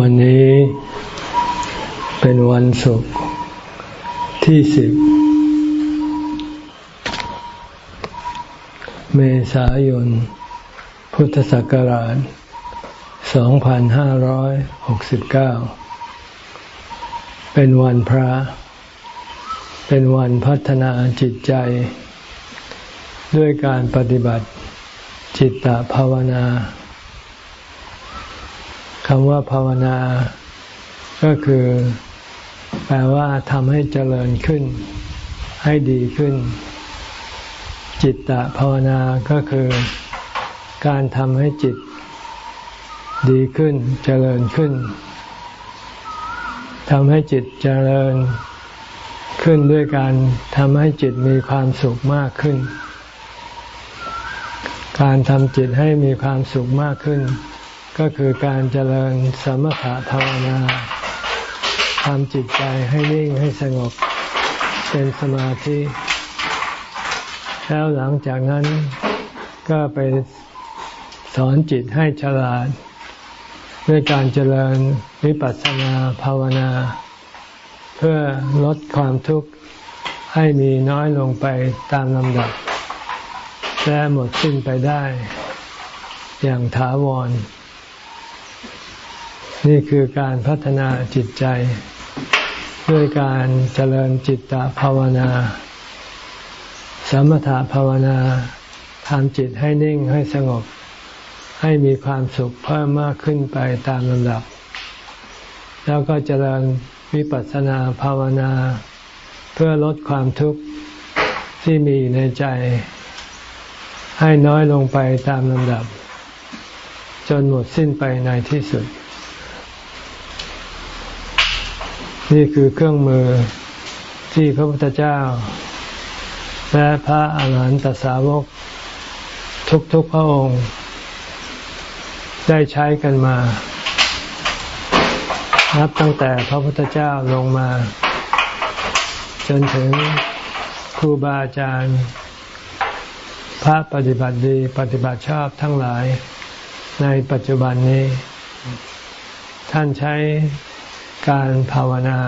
วันนี้เป็นวันศุกร์ที่สิบเมษายน พุทธศักราช 2569 เป็นวันพระ เป็นวันพัฒนาจิตใจ ด้วยการปฏิบัติจิตตภาวนา คำว่าภาวนา ก็คือ แปลว่าทำให้เจริญขึ้น ให้ดีขึ้น จิตตภาวนาก็คือการทำให้จิตดีขึ้น เจริญขึ้นทำให้จิตเจริญขึ้นด้วยการทำให้จิตมีความสุขมากขึ้น การทำจิตให้มีความสุขมากขึ้น ก็คือการเจริญสมถะภาวนาทำจิตใจให้นิ่งให้สงบเป็นสมาธิ แล้วหลังจากนั้นก็ไปสอนจิตให้ฉลาด ด้วยการเจริญวิปัสสนาภาวนา เพื่อลดความทุกข์ให้มีน้อยลงไปตามลำดับ และหมดสิ้นไปได้อย่างถาวร นี่คือการพัฒนาจิตใจ ด้วยการเจริญจิตตภาวนา สมถภาวนาทำจิตให้นิ่งให้สงบ ให้มีความสุขเพิ่มมากขึ้นไปตามลำดับ แล้วก็เจริญวิปัสสนาภาวนา เพื่อลดความทุกข์ที่มีในใจ ให้น้อยลงไปตามลำดับ จนหมดสิ้นไปในที่สุด นี่คือเครื่องมือที่พระพุทธเจ้า และพระอาหารหันตสาวก ทุกๆพระองค์ ได้ใช้กันมา นับตั้งแต่พระพุทธเจ้าลงมา จนถึงครูบาอาจารย์ พระปฏิบัติดีปฏิบัติชอบทั้งหลายในปัจจุบันนี้ ท่านใช้ การภาวนา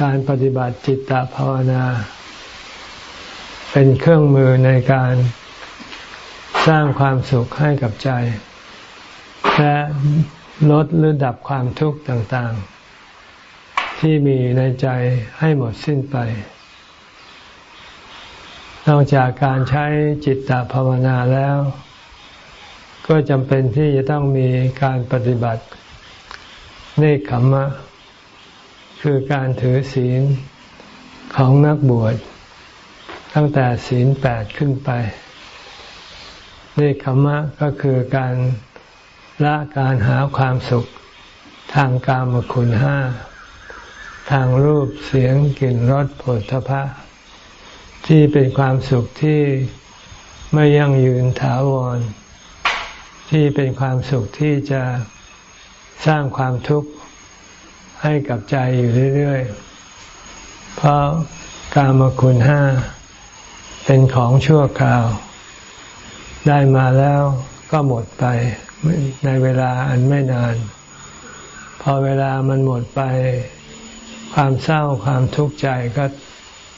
การปฏิบัติจิตตภาวนา เป็นเครื่องมือในการสร้างความสุขให้กับใจ และลดหรือดับความทุกข์ต่างๆ ที่มีในใจให้หมดสิ้นไป นอกจากการใช้จิตตภาวนาแล้ว ก็จำเป็นที่จะต้องมีการปฏิบัติ เนคขมมะ คือการถือศีลของนักบวช ตั้งแต่ศีลแปดขึ้นไป เนคขมมะก็คือการละการหาความสุขทางกามคุณห้า ทางรูปเสียงกลิ่นรสผลทพะ ที่เป็นความสุขที่ไม่ยั่งยืนถาวร ที่เป็นความสุขที่จะ สร้างความทุกข์ให้กับใจอยู่เรื่อยๆ เพราะกามคุณห้าเป็นของชั่วคราว ได้มาแล้วก็หมดไปในเวลาอันไม่นาน พอเวลามันหมดไป ความเศร้าความทุกข์ใจก็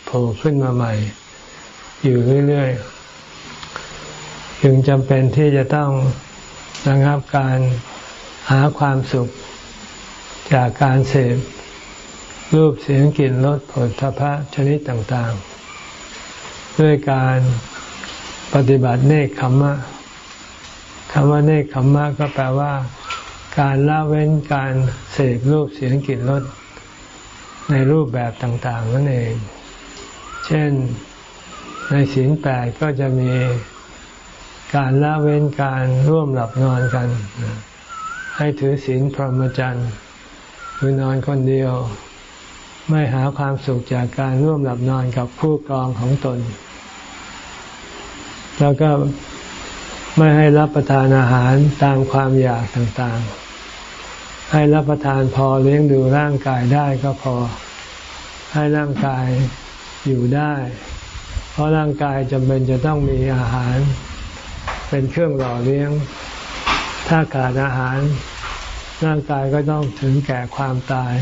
โผล่ขึ้นมาใหม่ อยู่เรื่อยๆ จึงจำเป็นที่จะต้องระงับการ หาความสุขจากการเสพรูปเสียงกลิ่นรสผลทพะชนิดต่างๆ ด้วยการปฏิบัติเนคขมมะคำว่าเนคขมมะก็แปลว่า การละเว้นการเสพรูปเสียงกลิ่นรสในรูปแบบต่าง ๆ นั่นเอง เช่นในศีลแปดก็จะมีการละเว้นการร่วมหลับนอนกัน ให้ถือศีลพรหมจรรย์คือนอนคนเดียว ไม่หาความสุขจากการร่วมหลับนอนกับคู่ครองของตน แล้วก็ไม่ให้รับประทานอาหารตามความอยากต่างๆ ให้รับประทานพอเลี้ยงดูร่างกายได้ก็พอ ให้ร่างกายอยู่ได้ เพราะร่างกายจำเป็นจะต้องมีอาหาร เป็นเครื่องหล่อเลี้ยง ถ้าขาดอาหารร่างกายก็ต้องถึงแก่ความตาย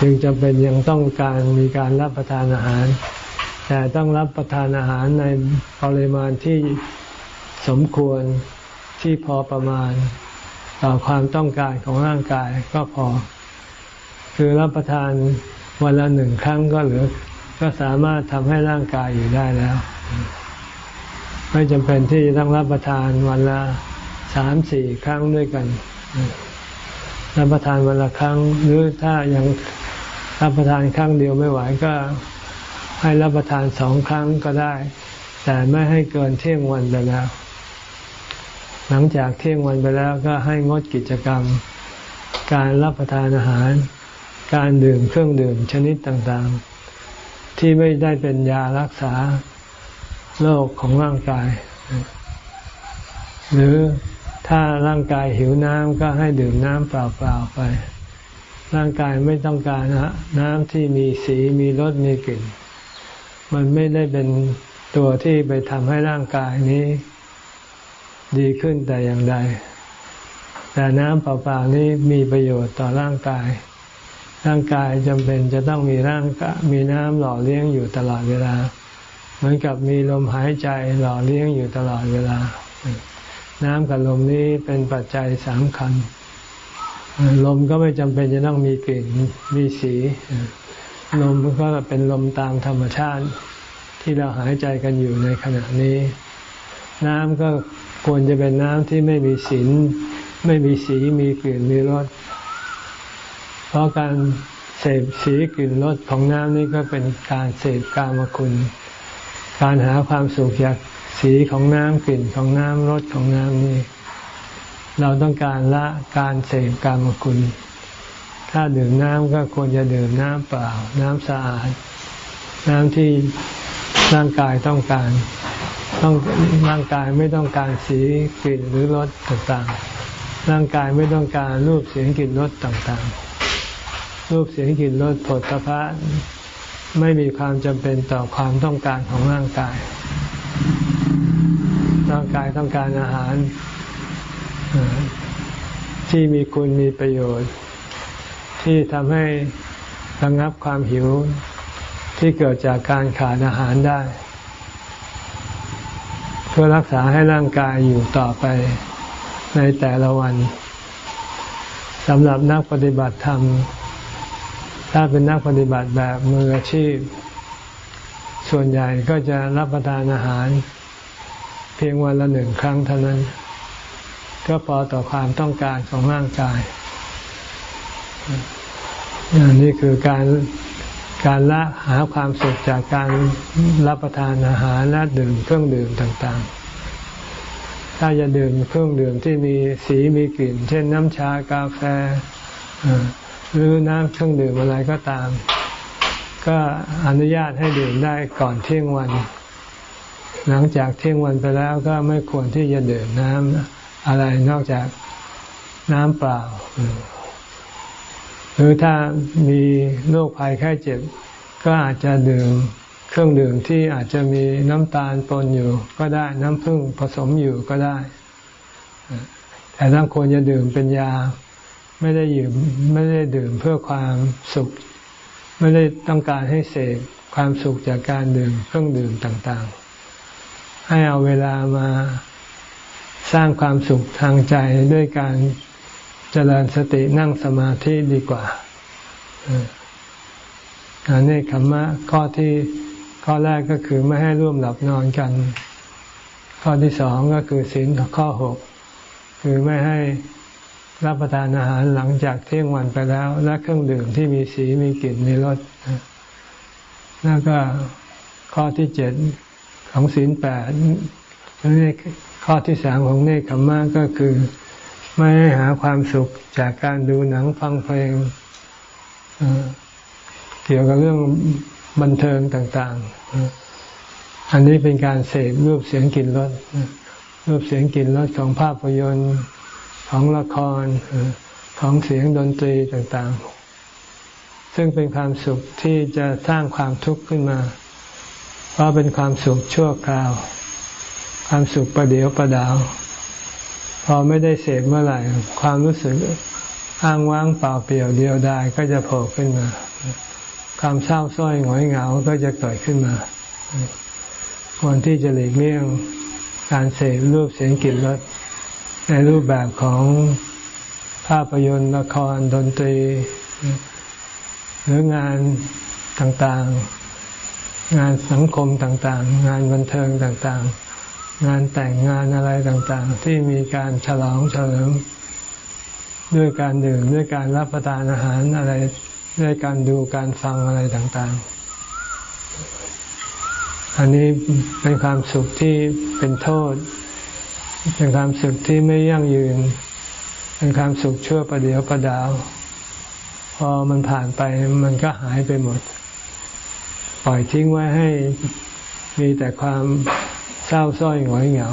จึงจำเป็นยังต้องการมีการรับประทานอาหาร แต่ต้องรับประทานอาหารในปริมาณที่สมควรที่พอประมาณ ต่อความต้องการของร่างกายก็พอ คือรับประทานวันละหนึ่งครั้งก็เหลือ ก็สามารถทำให้ร่างกายอยู่ได้แล้ว ไม่จำเป็นที่ต้องรับประทานวันละ สามสี่ครั้งด้วยกัน รับประทานวันละครั้ง หรือถ้ายังรับประทานครั้งเดียวไม่ไหวก็ให้รับประทานสองครั้งก็ได้ แต่ไม่ให้เกินเที่ยงวันไปแล้ว หลังจากเที่ยงวันไปแล้วก็ให้งดกิจกรรม การรับประทานอาหาร การดื่มเครื่องดื่มชนิดต่างๆ ที่ไม่ได้เป็นยารักษาโรคของร่างกาย หรือ ถ้าร่างกายหิวน้ำก็ให้ดื่มน้ำเปล่าๆไป ร่างกายไม่ต้องการน้ำที่มีสีมีรสมีกลิ่น มันไม่ได้เป็นตัวที่ไปทำให้ร่างกายนี้ดีขึ้นแต่อย่างใด แต่น้ำเปล่าๆนี้มีประโยชน์ต่อร่างกาย ร่างกายจำเป็นจะต้องมีร่างกมีน้ำหล่อเลี้ยงอยู่ตลอดเวลา เหมือนกับมีลมหายใจหล่อเลี้ยงอยู่ตลอดเวลา น้ำกับลมนี้เป็นปัจจัยสำคัญลมก็ไม่จำเป็นจะต้องมีกลิ่นมีสีลมก็เป็นลมตามธรรมชาติ ที่เราหายใจกันอยู่ในขณะนี้ น้ำก็ควรจะเป็นน้ำที่ไม่มีสีไม่มีสีมีกลิ่นมีรสเพราะการเสพสีกลิ่นรสของน้ำนี่ก็เป็นการเสพกามคุณ การหาความสุขจากสีของน้ำกลิ่นของน้ำรสของน้ำนี่เราต้องการละการเสพกรรมคุณ ถ้าดื่มน้ำก็ควรจะดื่มน้ำเปล่า น้ำสะอาด น้ำที่ร่างกายต้องการ ต้องร่างกายไม่ต้องการสีกลิ่นหรือรสต่างๆ ร่างกายไม่ต้องการรูปเสียงกลิ่นรสต่างๆ รูปเสียงกลิ่นรสผลพระ ไม่มีความจำเป็นต่อความต้องการของร่างกาย ร่างกายต้องการอาหารที่มีคุณมีประโยชน์ ที่ทำให้ระงับความหิวที่เกิดจากการขาดอาหารได้ เพื่อรักษาให้ร่างกายอยู่ต่อไปในแต่ละวันสำหรับนักปฏิบัติธรรม ถ้าเป็นนักปฏิบัติแบบมืออาชีพ ส่วนใหญ่ก็จะรับประทานอาหาร เพียงวันละหนึ่งครั้งเท่านั้น ก็พอต่อความต้องการของร่างกายนี่คือการการละหาความสุขจากการรับประทานอาหารและดื่มเครื่องดื่มต่างๆ ถ้าจะดื่มเครื่องดื่มที่มีสีมีกลิ่น เช่นน้ำชากาแฟ หรือน้ำเครื่องดื่มอะไรก็ตาม ก็อนุญาตให้ดื่มได้ก่อนเที่ยงวัน หลังจากเที่ยงวันไปแล้วก็ไม่ควรที่จะดื่มน้ำอะไรนอกจากน้ำเปล่า หรือถ้ามีโรคภัยไข้เจ็บ ก็อาจจะดื่มเครื่องดื่มที่อาจจะมีน้ำตาลปนอยู่ ก็ได้น้ำผึ้งผสมอยู่ก็ได้ แต่ต้องควรจะดื่มเป็นยา ไม่ได้ยืมไม่ได้ดื่มเพื่อความสุข ไม่ได้ต้องการให้เสพความสุขจากการดื่มเครื่องดื่มต่างๆ ให้เอาเวลามาสร้างความสุขทางใจด้วยการเจริญสตินั่งสมาธิดีกว่าอันนี้คำว่าข้อที่ข้อแรกก็คือไม่ให้ร่วมหลับนอนกัน ข้อที่สองก็คือศีลข้อหกคือไม่ให้ รับประทานอาหารหลังจากเที่ยงวันไปแล้ว และเครื่องดื่มที่มีสีมีกลิ่นมีรสแล้วก็ข้อที่เจ็ดของศีลแปดนี่ข้อที่สามของเนคขมมะก็คือ ไม่ให้หาความสุขจากการดูหนังฟังเพลงเกี่ยวกับเรื่องบันเทิงต่างๆ อันนี้เป็นการเสพรูปเสียงกลิ่นรสรูปเสียงกลิ่นรสของภาพยนตร์ ของละครของเสียงดนตรีต่างๆ ซึ่งเป็นความสุขที่จะสร้างความทุกข์ขึ้นมา เพราะเป็นความสุขชั่วคราว ความสุขประเดียวประดาว พอไม่ได้เสพเมื่อไหร่ ความรู้สึกอ้างว้างเปล่าเปลี่ยวเดียวดายก็จะโผล่ขึ้นมา ความเศร้าส้อยหงอยเหงาก็จะเกิดขึ้นมาควรที่จะหลีกเลี่ยงการเสพรูปเสียงกลิ่นรส ในรูปแบบของภาพยนตร์ละครดนตรี หรืองานต่างๆ งานสังคมต่างๆ งานบันเทิงต่างๆ งานแต่งงานอะไรต่างๆ ที่มีการฉลองเฉลิมด้วยการดื่มด้วยการรับประทานอาหารอะไรด้วยการดูการฟังอะไรต่างๆ อันนี้เป็นความสุขที่เป็นโทษ เป็นความสุขที่ไม่ยั่งยืน เป็นความสุขชั่วประเดียวประดาว พอมันผ่านไปมันก็หายไปหมด ปล่อยทิ้งไว้ให้มีแต่ความเศร้าส้อยหงอยเหงา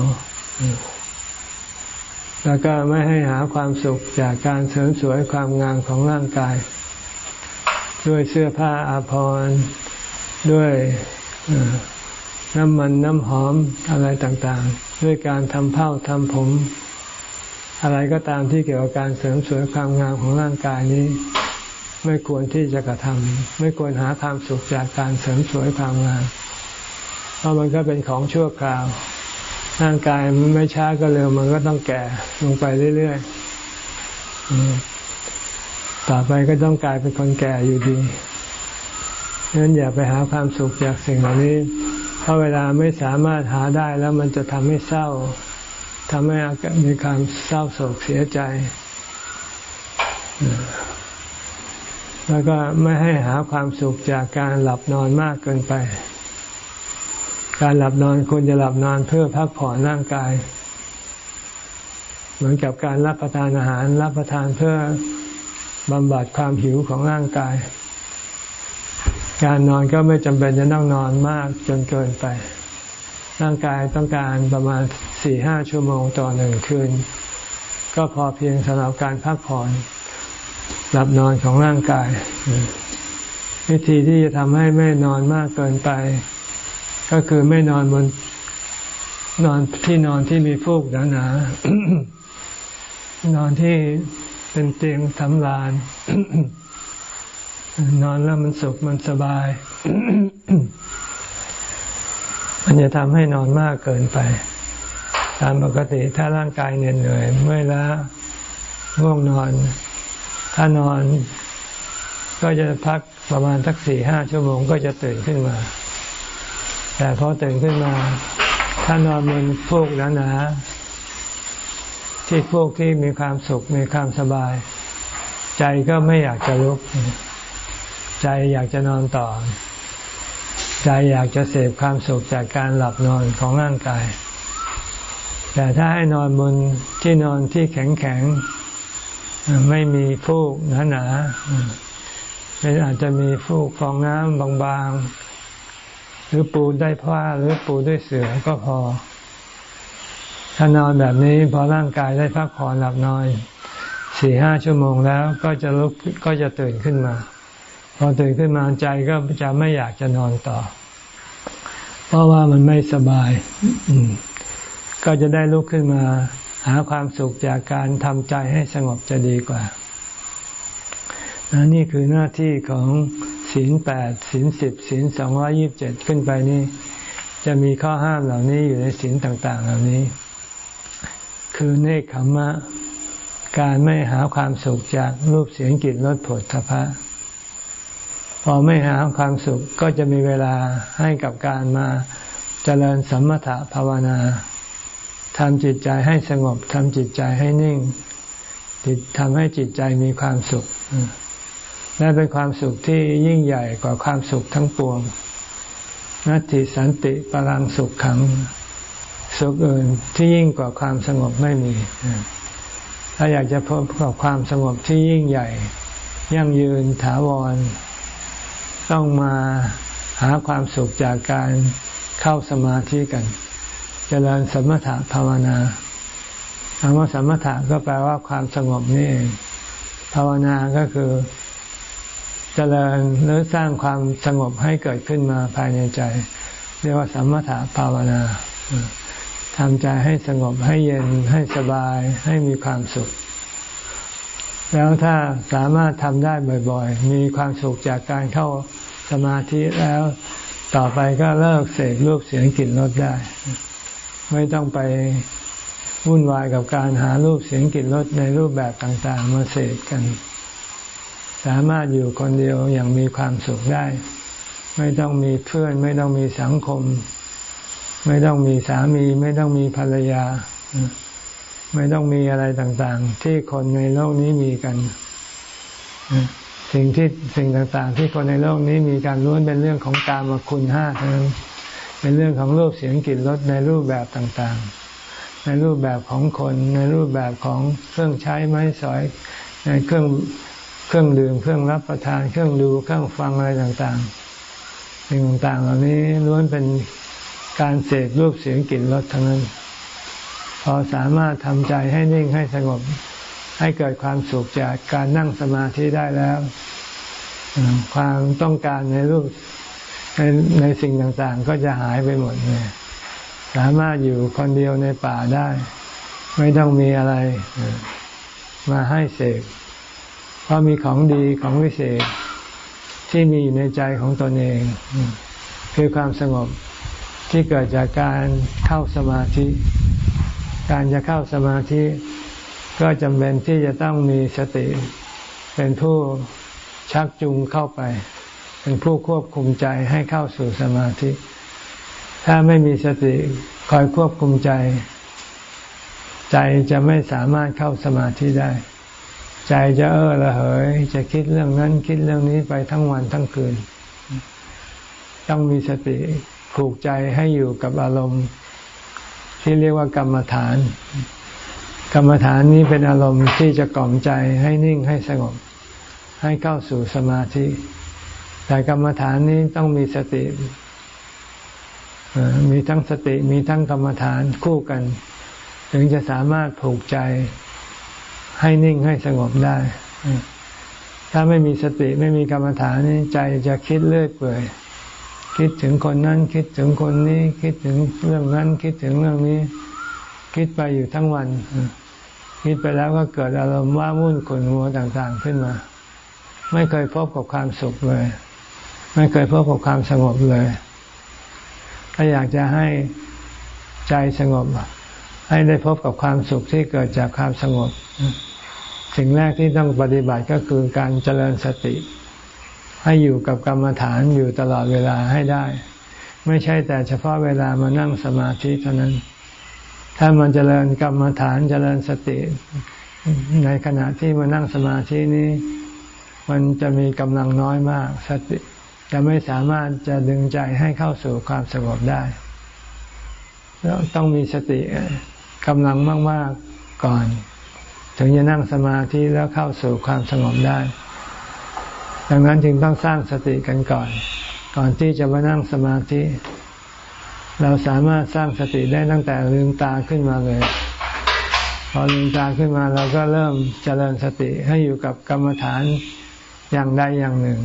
แล้วก็ไม่ให้หาความสุขจากการเสริมสวยความงามของร่างกาย ด้วยเสื้อผ้าอาภรณ์ด้วย น้ำมันน้ำหอมอะไรต่างๆ ด้วยการทำเผ้าทำผม อะไรก็ตามที่เกี่ยวกับการเสริมสวยความงามของร่างกายนี้ ไม่ควรที่จะกระทำไม่ควรหาความสุขจากการเสริมสวยความงามเพราะมันก็เป็นของชั่วคราว ร่างกายมันไม่ช้าก็เร็วมันก็ต้องแก่ลงไปเรื่อยๆต่อไปก็ต้องกลายเป็นคนแก่อยู่ดีดังนั้นอย่าไปหาความสุขจากสิ่งเหล่านี้ เพราเวลาไม่สามารถหาได้แล้วมันจะทำให้เศร้าทำให้มีความเศร้าโศกเสียใจ แล้วก็ไม่ให้หาความสุขจากการหลับนอนมากเกินไป การหลับนอนควรจะหลับนอนเพื่อพักผ่อนร่างกาย เหมือนกับการรับประทานอาหาร รับประทานเพื่อบำบัดความหิวของร่างกาย การนอนก็ไม่จำเป็นจะต้องนอนมากจนเกินไป ร่างกายต้องการประมาณสี่ห้าชั่วโมงต่อหนึ่งคืน ก็พอเพียงสำหรับการพักผ่อนหลับนอนของร่างกาย วิธีที่จะทำให้ไม่นอนมากเกินไป ก็คือไม่นอนบนนอนที่นอนที่มีฟูกหนาๆนอนที่เป็นเตียงสำราน นอนแล้วมันสุขมันสบาย มันจะทำให้นอนมากเกินไป ตามปกติถ้าร่างกายเหนื่อยเหนื่อยเมื่อยล้าง่วงนอน ถ้านอน ก็จะพักประมาณสักสี่ห้าชั่วโมงก็จะตื่นขึ้นมา แต่พอตื่นขึ้นมา ถ้านอนบนพวกหนาๆที่พวกที่มีความสุขมีความสบาย ใจก็ไม่อยากจะลุก ใจอยากจะนอนต่อ ใจอยากจะเสพความสุขจากการหลับนอนของร่างกาย แต่ถ้าให้นอนบนที่นอนที่แข็งๆไม่มีฟูกหนาๆอาจจะมีฟูกฟองน้ำบางๆ หรือปูได้ผ้าหรือปูด้วยเสื่อก็พอ ถ้านอนแบบนี้พอร่างกายได้พักผ่อนหลับนอนสี่ห้าชั่วโมงแล้วก็จะลุกก็จะตื่นขึ้นมา พอตื่นขึ้นมาใจก็จะไม่อยากจะนอนต่อ เพราะว่ามันไม่สบาย ก็จะได้ลุกขึ้นมา หาความสุขจากการทำใจให้สงบจะดีกว่านี่คือหน้าที่ของศีลแปดศีลสิบศีลสองร้อยิบเจ็ดขึ้นไปนี่ จะมีข้อห้ามเหล่านี้อยู่ในศีลต่าง ๆ เหล่านี้ คือเนคขมะการไม่หาความสุขจากรูปเสียงกลิ่นรสผลทพะ พอไม่หาความสุขก็จะมีเวลาให้กับการมาเจริญสัมมถะภาวนาทำจิตใจให้สงบทำจิตใจให้นิ่งทำให้จิตใจมีความสุขและเป็นความสุขที่ยิ่งใหญ่กว่าความสุขทั้งปวงนัตติสันติปรังสุขขัง สุขอื่นที่ยิ่งกว่าความสงบไม่มี ถ้าอยากจะพบกับความสงบที่ยิ่งใหญ่ ยั่งยืนถาวร ต้องมาหาความสุขจากการเข้าสมาธิกันจเจริญสมถะภาวนาคำว่าสมถะก็แปลว่าความสงบนี่เองภาวนาก็คือเจริญหรือสร้างความสงบให้เกิดขึ้นมาภายในใจ เรียกว่าสมถะภาวนาทำใจให้สงบให้เย็นให้สบายให้มีความสุข แล้วถ้าสามารถทำได้บ่อย ๆ มีความสุขจากการเข้า สมาธิแล้วต่อไปก็เลิกเสกรูปเสียงกลิ่นรสได้ ไม่ต้องไปวุ่นวายกับการหารูปเสียงกลิ่นรสในรูปแบบต่างๆ มาเสกกัน สามารถอยู่คนเดียวอย่างมีความสุขได้ ไม่ต้องมีเพื่อน ไม่ต้องมีสังคม ไม่ต้องมีสามี ไม่ต้องมีภรรยา ไม่ต้องมีอะไรต่างๆ ที่คนในโลกนี้มีกัน สิ่งที่สิ่งต่างๆ ที่คนในโลกนี้มีการล้วนเป็นเรื่องของกามคุณห้าเท่านั้นเป็นเรื่องของรูปเสียงกลิ่นรสในรูปแบบต่างๆ ในรูปแบบของคนในรูปแบบของเครื่องใช้ไม้สอยในเครื่องเครื่องดื่มเครื่องรับประทานเครื่องดูเครื่องฟังอะไรต่างๆสิ่งต่างๆ เหล่านี้ล้วนเป็นการเสกรูปเสียงกลิ่นรสทั้งนั้น พอสามารถทำใจให้นิ่งให้สงบ ให้เกิดความสุขจากการนั่งสมาธิได้แล้ว ความต้องการในรูปในในสิ่งต่างๆ ก็จะหายไปหมดเลยสามารถอยู่คนเดียวในป่าได้ ไม่ต้องมีอะไรมาให้เสกเพราะมีของดีของวิเศษ ที่มีอยู่ในใจของตนเอง คือความสงบที่เกิดจากการเข้าสมาธิ การจะเข้าสมาธิ ก็จำเป็นที่จะต้องมีสติ เป็นผู้ชักจูงเข้าไป เป็นผู้ควบคุมใจให้เข้าสู่สมาธิ ถ้าไม่มีสติคอยควบคุมใจ ใจจะไม่สามารถเข้าสมาธิได้ ใจจะเออระเหย จะคิดเรื่องนั้นคิดเรื่องนี้ไปทั้งวันทั้งคืน ต้องมีสติผูกใจให้อยู่กับอารมณ์ ที่เรียกว่ากรรมฐาน กรรมฐานนี้เป็นอารมณ์ที่จะกล่อมใจให้นิ่งให้สงบ ให้เข้าสู่สมาธิ แต่กรรมฐานนี้ต้องมีสติมีทั้งสติมีทั้งกรรมฐานคู่กัน ถึงจะสามารถผูกใจให้นิ่งให้สงบได้ ถ้าไม่มีสติไม่มีกรรมฐานนี้ใจจะคิดเลื่อยเปื่อยคิดถึงคนนั้นคิดถึงคนนี้ คิดถึงเรื่องนั้นคิดถึงเรื่องนี้ คิดไปอยู่ทั้งวัน คิดไปแล้วก็เกิดอารมณ์ว่าวุ่นขุนมัวต่างๆขึ้นมา ไม่เคยพบกับความสุขเลย ไม่เคยพบกับความสงบเลย ถ้าอยากจะให้ใจสงบ ให้ได้พบกับความสุขที่เกิดจากความสงบ สิ่งแรกที่ต้องปฏิบัติก็คือการเจริญสติ ให้อยู่กับกรรมฐานอยู่ตลอดเวลาให้ได้ ไม่ใช่แต่เฉพาะเวลามานั่งสมาธิเท่านั้น ถ้ามันจเจริญกรรมฐานจเจริญสติ ในขณะที่มานั่งสมาธินี้ มันจะมีกำลังน้อยมาก สติ จะไม่สามารถจะดึงใจให้เข้าสู่ความสงบได้ ต้องมีสติกำลังมาก ๆก่อน ถึงจะนั่งสมาธิแล้วเข้าสู่ความสงบได้ ดังนั้นจึงต้องสร้างสติกันก่อน ก่อนที่จะมานั่งสมาธิ เราสามารถสร้างสติได้ตั้งแต่ลืมตาขึ้นมาเลย พอลืมตาขึ้นมาเราก็เริ่มเจริญสติให้อยู่กับกรรมฐานอย่างใดอย่างหนึ่ง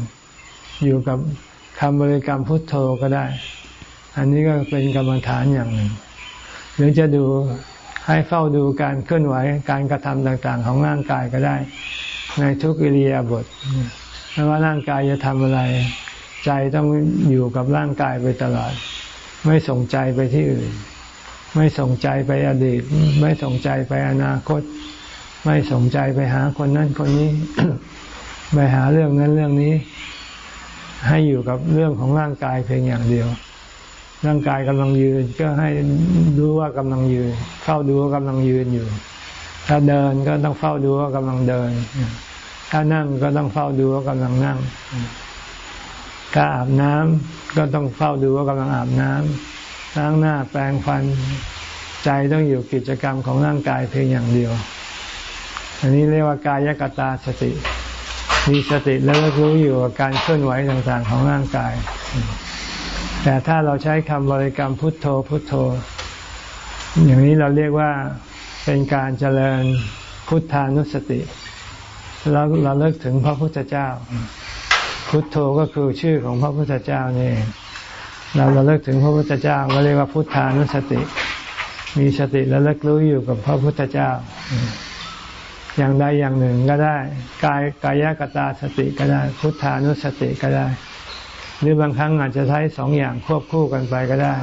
อยู่กับคำบริกรรมพุทโธก็ได้ อันนี้ก็เป็นกรรมฐานอย่างหนึ่ง หรือจะดูให้เฝ้าดูการเคลื่อนไหวการกระทำต่างๆ ของร่างกายก็ได้ ในทุกอิริยาบถไม่ว่าร่างกายจะทำอะไร ใจต้องอยู่กับร่างกายไปตลอด ไม่ส่งใจไปที่อื่น ไม่ส่งใจไปอดีต ไม่ส่งใจไปอนาคต ไม่ส่งใจไปหาคนนั้นคนนี้ ไปหาเรื่องนั้นเรื่องนี้ ให้อยู่กับเรื่องของร่างกายเพียงอย่างเดียว ร่างกายกำลังยืนก็ให้รู้ว่ากำลังยืน เฝ้าดูว่ากำลังยืนอยู่ ถ้าเดินก็ต้องเฝ้าดูว่ากำลังเดิน ถ้านั่งก็ต้องเฝ้าดูว่ากำลังนั่ง ถ้าอาบน้ำก็ต้องเฝ้าดูว่ากำลังอาบน้ำล้างหน้าแปรงฟัน ใจต้องอยู่กิจกรรมของร่างกายเพียงอย่างเดียว อันนี้เรียกว่ากายกตาสติ มีสติแล้วก็รู้อยู่กับการเคลื่อนไหวต่างๆของร่างกาย แต่ถ้าเราใช้คำบริกรรมพุทโธพุทโธ อย่างนี้เราเรียกว่าเป็นการเจริญพุทธานุสติ แล้วเราเลิกถึงพระพุทธเจ้า พุทโธก็คือชื่อของพระพุทธเจ้านี่เราเราเลิกถึงพระพุทธเจ้าก็เรียกว่าพุทธานุสติ มีสติและเลิกรู้อยู่กับพระพุทธเจ้า อย่างใดอย่างหนึ่งก็ได้ กายกายกตาสติก็ได้ พุทธานุสติก็ได้ หรือบางครั้งอาจจะใช้สองอย่างควบคู่กันไปก็ได้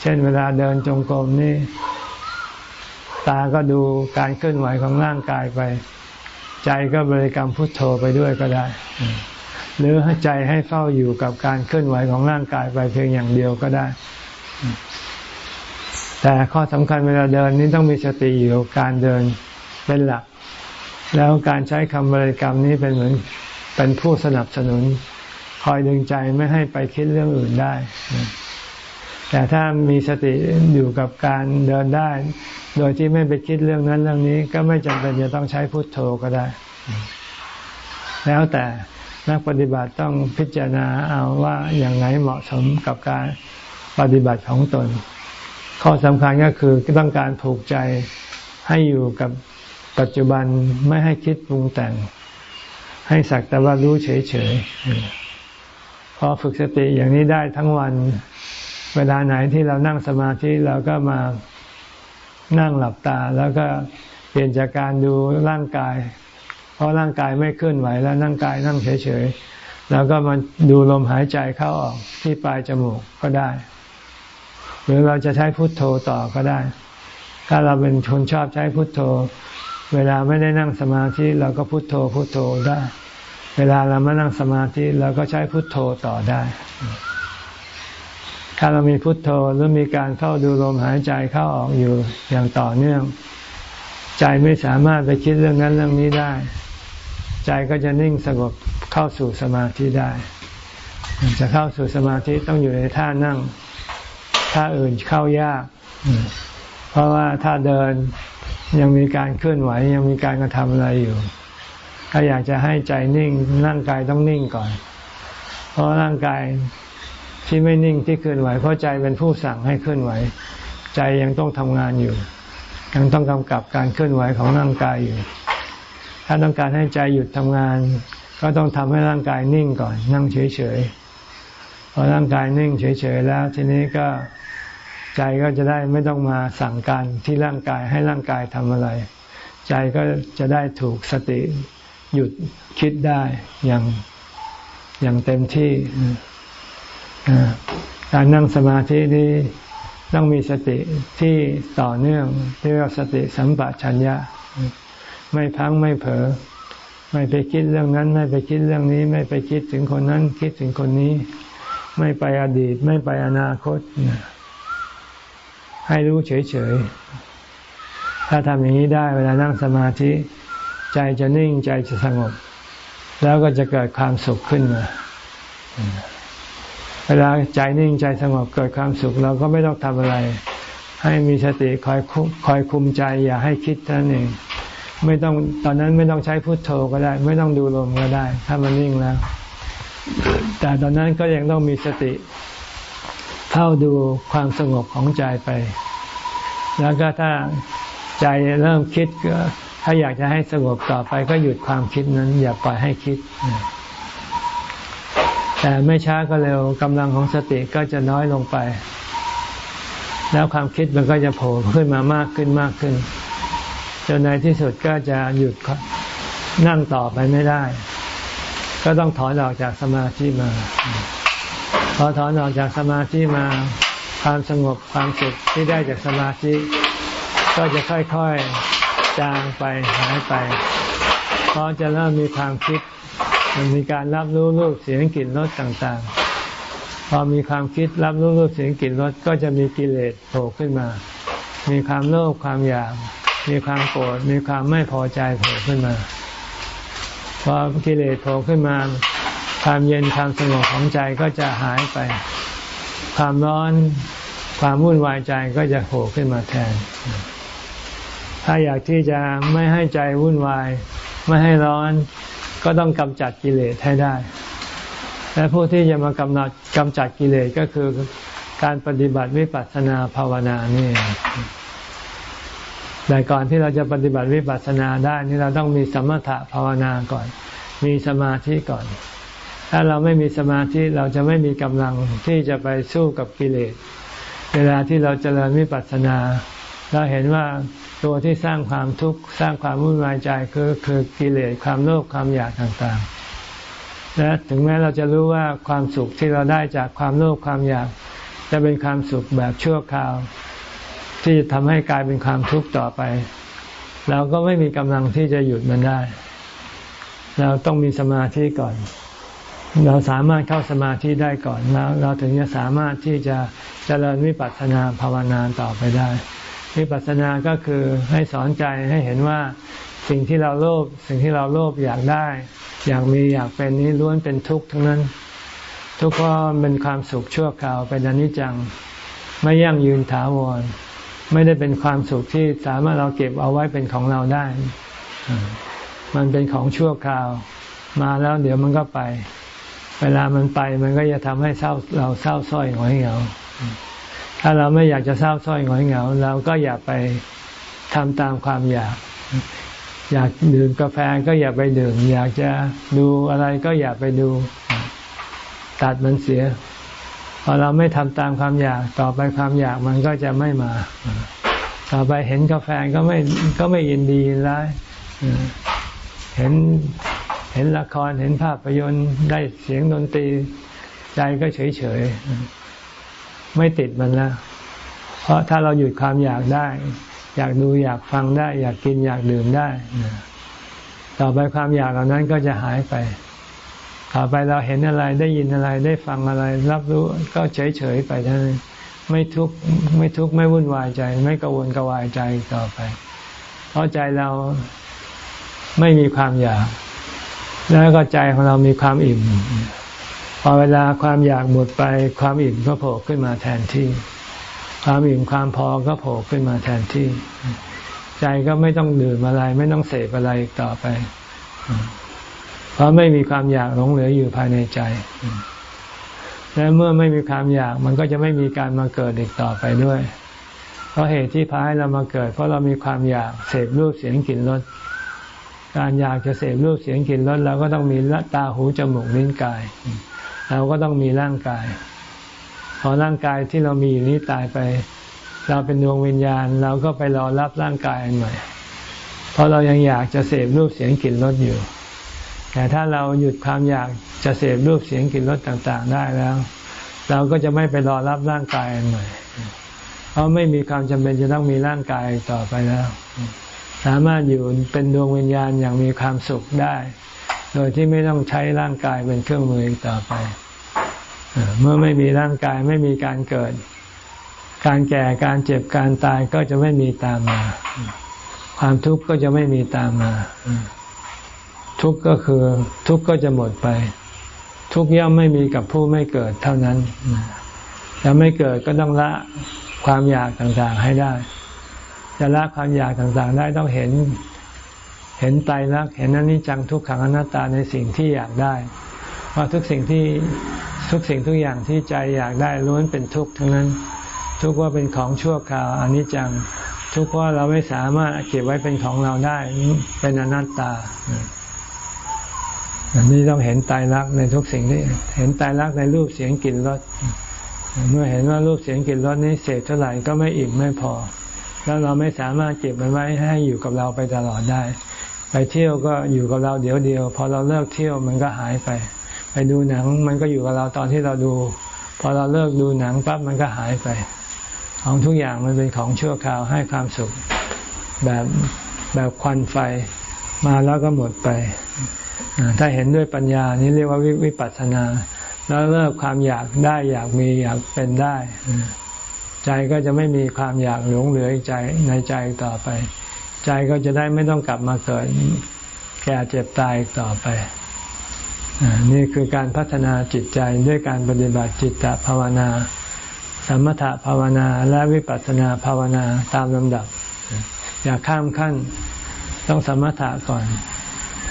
เช่นเวลาเดินจงกรมนี่ตาก็ดูการเคลื่อนไหวของร่างกายไป ใจก็บริกรรมพุทโธไปด้วยก็ได้ หรือให้ใจให้เฝ้าอยู่กับการเคลื่อนไหวของร่างกายไปเพียงอย่างเดียวก็ได้ แต่ข้อสำคัญเวลาเดินนี้ต้องมีสติอยู่การเดินเป็นหลัก แล้วการใช้คำบริกรรมนี้เป็นเหมือนเป็นผู้สนับสนุน คอยดึงใจไม่ให้ไปคิดเรื่องอื่นได้ แต่ถ้ามีสติอยู่กับการเดินได้ โดยที่ไม่ไปคิดเรื่องนั้นเรื่องนี้ ก็ไม่จำเป็นจะต้องใช้พุทโธก็ได้ แล้วแต่ นักปฏิบัติต้องพิจารณาเอาว่าอย่างไหนเหมาะสมกับการปฏิบัติของตน ข้อสำคัญก็คือต้องการผูกใจให้อยู่กับปัจจุบันไม่ให้คิดปรุงแต่ง ให้สักแต่ว่ารู้เฉยๆพอฝึกสติอย่างนี้ได้ทั้งวัน เวลาไหนที่เรานั่งสมาธิเราก็มานั่งหลับตา แล้วก็เปลี่ยนจากการดูร่างกาย เพราะร่างกายไม่เคลื่อนไหวแล้วนั่งกายนั่งเฉยๆ แล้วก็มาดูลมหายใจเข้าออกที่ปลายจมูกก็ได้ หรือเราจะใช้พุทโธต่อก็ได้ ถ้าเราเป็นคนชอบใช้พุทโธ เวลาไม่ได้นั่งสมาธิเราก็พุทโธพุทโธได้ เวลาเรามานั่งสมาธิเราก็ใช้พุทโธต่อได้ถ้าเรามีพุทโธหรือมีการเข้าดูลมหายใจเข้าออกอยู่อย่างต่อเนื่อง ใจไม่สามารถไปคิดเรื่องนั้นเรื่องนี้ได้ ใจก็จะนิ่งสงบเข้าสู่สมาธิได้ จะเข้าสู่สมาธิต้องอยู่ในท่านั่ง ท่าอื่นเข้ายาก เพราะว่าถ้าเดินยังมีการเคลื่อนไหวยังมีการกระทำอะไรอยู่ ถ้าอยากจะให้ใจนิ่งร่างกายต้องนิ่งก่อน เพราะร่างกายที่ไม่นิ่งที่เคลื่อนไหว เพราะใจเป็นผู้สั่งให้เคลื่อนไหว ใจยังต้องทำงานอยู่ ยังต้องกำกับการเคลื่อนไหวของร่างกายอยู่ ถ้าต้องการให้ใจหยุดทำงาน ก็ต้องทำให้ร่างกายนิ่งก่อน นั่งเฉยๆ พอร่างกายนิ่งเฉยๆแล้ว ทีนี้ก็ใจก็จะได้ไม่ต้องมาสั่งการที่ร่างกายให้ร่างกายทำอะไร ใจก็จะได้ถูกสติหยุดคิดได้อย่างอย่างเต็มที่การนั่งสมาธินี้ต้องมีสติที่ต่อเนื่องเรียกว่าสติสัมปชัญญะ ไม่พังไม่เผลอไม่ไปคิดเรื่องนั้น ไม่ไปคิดเรื่องนี้ ไม่ไปคิดถึงคนนั้น คิดถึงคนนี้ ไม่ไปอดีต ไม่ไปอนาคต ให้รู้เฉยๆ ถ้าทำอย่างนี้ได้เวลานั่งสมาธิ ใจจะนิ่งใจจะสงบ แล้วก็จะเกิดความสุขขึ้นมาเวลาใจนิ่งใจสงบเกิดความสุข เราก็ไม่ต้องทำอะไร ให้มีสติคอยคอยคุมใจ อย่าให้คิดนั่นเอง ไม่ต้องตอนนั้นไม่ต้องใช้พุทโธก็ได้ ไม่ต้องดูลมก็ได้ ถ้ามันนิ่งแล้ว แต่ตอนนั้นก็ยังต้องมีสติเข้าดูความสงบของใจไป แล้วก็ถ้าใจเริ่มคิดก็ถ้าอยากจะให้สงบต่อไปก็หยุดความคิดนั้น อย่าปล่อยให้คิด แต่ไม่ช้าก็เร็วกำลังของสติก็จะน้อยลงไป แล้วความคิดมันก็จะโผล่ขึ้นมามากขึ้นมากขึ้น จนในที่สุดก็จะหยุดนั่งต่อไปไม่ได้ ก็ต้องถอนออกจากสมาธิมา พอถอนออกจากสมาธิมา ความสงบความสุขที่ได้จากสมาธิก็จะค่อยๆจางไปหายไปเพราะจะเริ่มมีความคิดมันมีการรับรู้รูปเสียงกลิ่นรสต่างๆ พอมีความคิดรับรู้รูปเสียงกลิ่นรสก็จะมีกิเลสโผล่ขึ้นมา มีความโลภความอยาก มีความโกรธมีความไม่พอใจโผล่ขึ้นมาพอกิเลสโผล่ขึ้นมา ความเย็นความสงบของใจก็จะหายไป ความร้อนความวุ่นวายใจก็จะโผล่ขึ้นมาแทน ถ้าอยากที่จะไม่ให้ใจวุ่นวาย ไม่ให้ร้อน ก็ต้องกำจัดกิเลสให้ได้ และผู้ที่จะมากำนัดกำจัดกิเลสก็คือการปฏิบัติวิปัสสนาภาวนานี่ แต่ก่อนที่เราจะปฏิบัติวิปัสสนาได้นี่เราต้องมีสมถะภาวนาก่อน มีสมาธิก่อน ถ้าเราไม่มีสมาธิเราจะไม่มีกำลังที่จะไปสู้กับกิเลส เวลาที่เราจเจริญวิปัสสนา เราเห็นว่าตัวที่สร้างความทุกข์สร้างความวุ่นวายใจคือคือกิเลสความโลภความอยากต่างๆ และถึงแม้เราจะรู้ว่าความสุขที่เราได้จากความโลภความอยาก จะเป็นความสุขแบบชั่วคราว ที่ทำให้กลายเป็นความทุกข์ต่อไป เราก็ไม่มีกำลังที่จะหยุดมันได้ เราต้องมีสมาธิก่อน เราสามารถเข้าสมาธิได้ก่อนแล้วเราถึงจะสามารถที่จะเจริญวิปัสสนาภาวนาต่อไปได้ วิปัสสนาก็คือให้สอนใจให้เห็นว่าสิ่งที่เราโลภสิ่งที่เราโลภอยากได้ อยากมีอยากเป็นนี้ล้วนเป็นทุกข์ทั้งนั้น ทุกข์ก็เป็นความสุขชั่วคราวเป็นอนิจจัง ไม่ยั่งยืนถาวร ไม่ได้เป็นความสุขที่สามารถเราเก็บเอาไว้เป็นของเราได้ มันเป็นของชั่วคราว มาแล้วเดี๋ยวมันก็ไป เวลามันไปมันก็จะทำให้เศร้าเราเศร้าส้อยหงอยเหงา ถ้าเราไม่อยากจะเศร้าส้อยหงอยเหงา เราก็อย่าไปทำตามความอยาก อยากดื่มกาแฟก็อย่าไปดื่ม อยากจะดูอะไรก็อย่าไปดู ตัดมันเสีย พอเราไม่ทำตามความอยากต่อไปความอยากมันก็จะไม่มา ต่อไปเห็นกาแฟก็ไม่ก็ไม่ยินดีร้ายเห็นเห็นละครเห็นภาพยนตร์ได้เสียงดนตรีใจก็เฉยเฉยไม่ติดมันแล้วเพราะถ้าเราหยุดความอยากได้ อยากดูอยากฟังได้ อยากกินอยากดื่มได้ ต่อไปความอยากเหล่านั้นก็จะหายไป ต่อไปเราเห็นอะไรได้ยินอะไรได้ฟังอะไร รับรู้ก็เฉยเฉยไปเท่านั้ไม่ทุกข์ไม่ทุกข์ไม่วุ่นวายใจ ไม่กังวลกังวายใจต่อไป เพราะใจเราไม่มีความอยาก แล้วก็ใจของเรามีความอิ่ม พอเวลาความอยากหมดไป ความอิ่มก็โผล่ขึ้นมาแทนที่ ความอิ่มความพอก็โผล่ขึ้นมาแทนที่ ใจก็ไม่ต้องดื่มอะไร ไม่ต้องเสพอะไรต่อไป เพราะไม่มีความอยากหลงเหลืออยู่ภายในใจ และเมื่อไม่มีความอยากมันก็จะไม่มีการมาเกิดอีกต่อไปด้วย เพราะเหตุที่พาให้เรามาเกิด เพราะเรามีความอยากเสพรูปเสียงกลิ่นรสการอยากจะเสพรูปเสียงกลิ่นรสเราก็ต้องมีตาหูจมูกลิ้นกาย เราก็ต้องมีร่างกาย พอร่างกายที่เรามีอยู่นี้ตายไป เราเป็นดวงวิญญาณ เราก็ไปรอรับร่างกายอันใหม่เพราะเรายังอยากจะเสพรูปเสียงกลิ่นรสอยู่ แต่ถ้าเราหยุดความอยากจะเสพรูปเสียงกลิ่นรสต่างๆ ได้แล้ว เราก็จะไม่ไปรอรับร่างกายอันใหม่เพราะไม่มีความจำเป็นจะต้องมีร่างกายต่อไปแล้ว สามารถอยู่เป็นดวงวิญญาณอย่างมีความสุขได้ โดยที่ไม่ต้องใช้ร่างกายเป็นเครื่องมือต่อไปเมื่อไม่มีร่างกายไม่มีการเกิด การแก่การเจ็บการตายก็จะไม่มีตามมา ความทุกข์ก็จะไม่มีตามมา ทุกข์ก็คือทุกข์ก็จะหมดไป ทุกข์ย่อมไม่มีกับผู้ไม่เกิดเท่านั้นจะไม่เกิดก็ต้องละความอยากต่างๆให้ได้ จะละความอยากต่างๆ ได้ต้องเห็น เห็นไตรลักษณ์เห็นอนิจจังทุกขังอนัตตาในสิ่งที่อยากได้ ว่าทุกสิ่งที่ทุกสิ่งทุกอย่างที่ใจอยากได้ล้วนเป็นทุกข์ทั้งนั้น ทุกว่าเป็นของชั่วคราวอนิจจัง ทุกว่าเราไม่สามารถเก็บไว้เป็นของเราได้เป็นอนัตตา นนี้ต้องเห็นตายรักในทุกสิ่งที่เห็นตายรักในรูปเสียงกลิ่นรสเมื่อเห็นว่ารูปเสียงกลิ่นรสนี้เสพเท่าไหร่ก็ไม่อิ่มไม่พอ แล้วเราไม่สามารถเก็บมันไว้ให้อยู่กับเราไปตลอดได้ ไปเที่ยวก็อยู่กับเราเดี๋ยวเดียว พอเราเลิกเที่ยวมันก็หายไป ไปดูหนังมันก็อยู่กับเราตอนที่เราดู พอเราเลิกดูหนังปั๊บมันก็หายไป ของทุกอย่างมันเป็นของชั่วคราวให้ความสุขแบบแบบควันไฟมาแล้วก็หมดไป ถ้าเห็นด้วยปัญญานี้เรียกว่าวิปัสสนา แล้วเลิกความอยากได้อยากมีอยากเป็นได้ ใจก็จะไม่มีความอยากหลงเหลือใจในใจต่อไป ใจก็จะได้ไม่ต้องกลับมาเกิดแก่เจ็บตายต่อไปนี่คือการพัฒนาจิตใจด้วยการปฏิบัติจิตตภาวนา สมถภาวนาและวิปัสสนาภาวนาตามลำดับ อย่าข้ามขั้น ต้องสมถะก่อน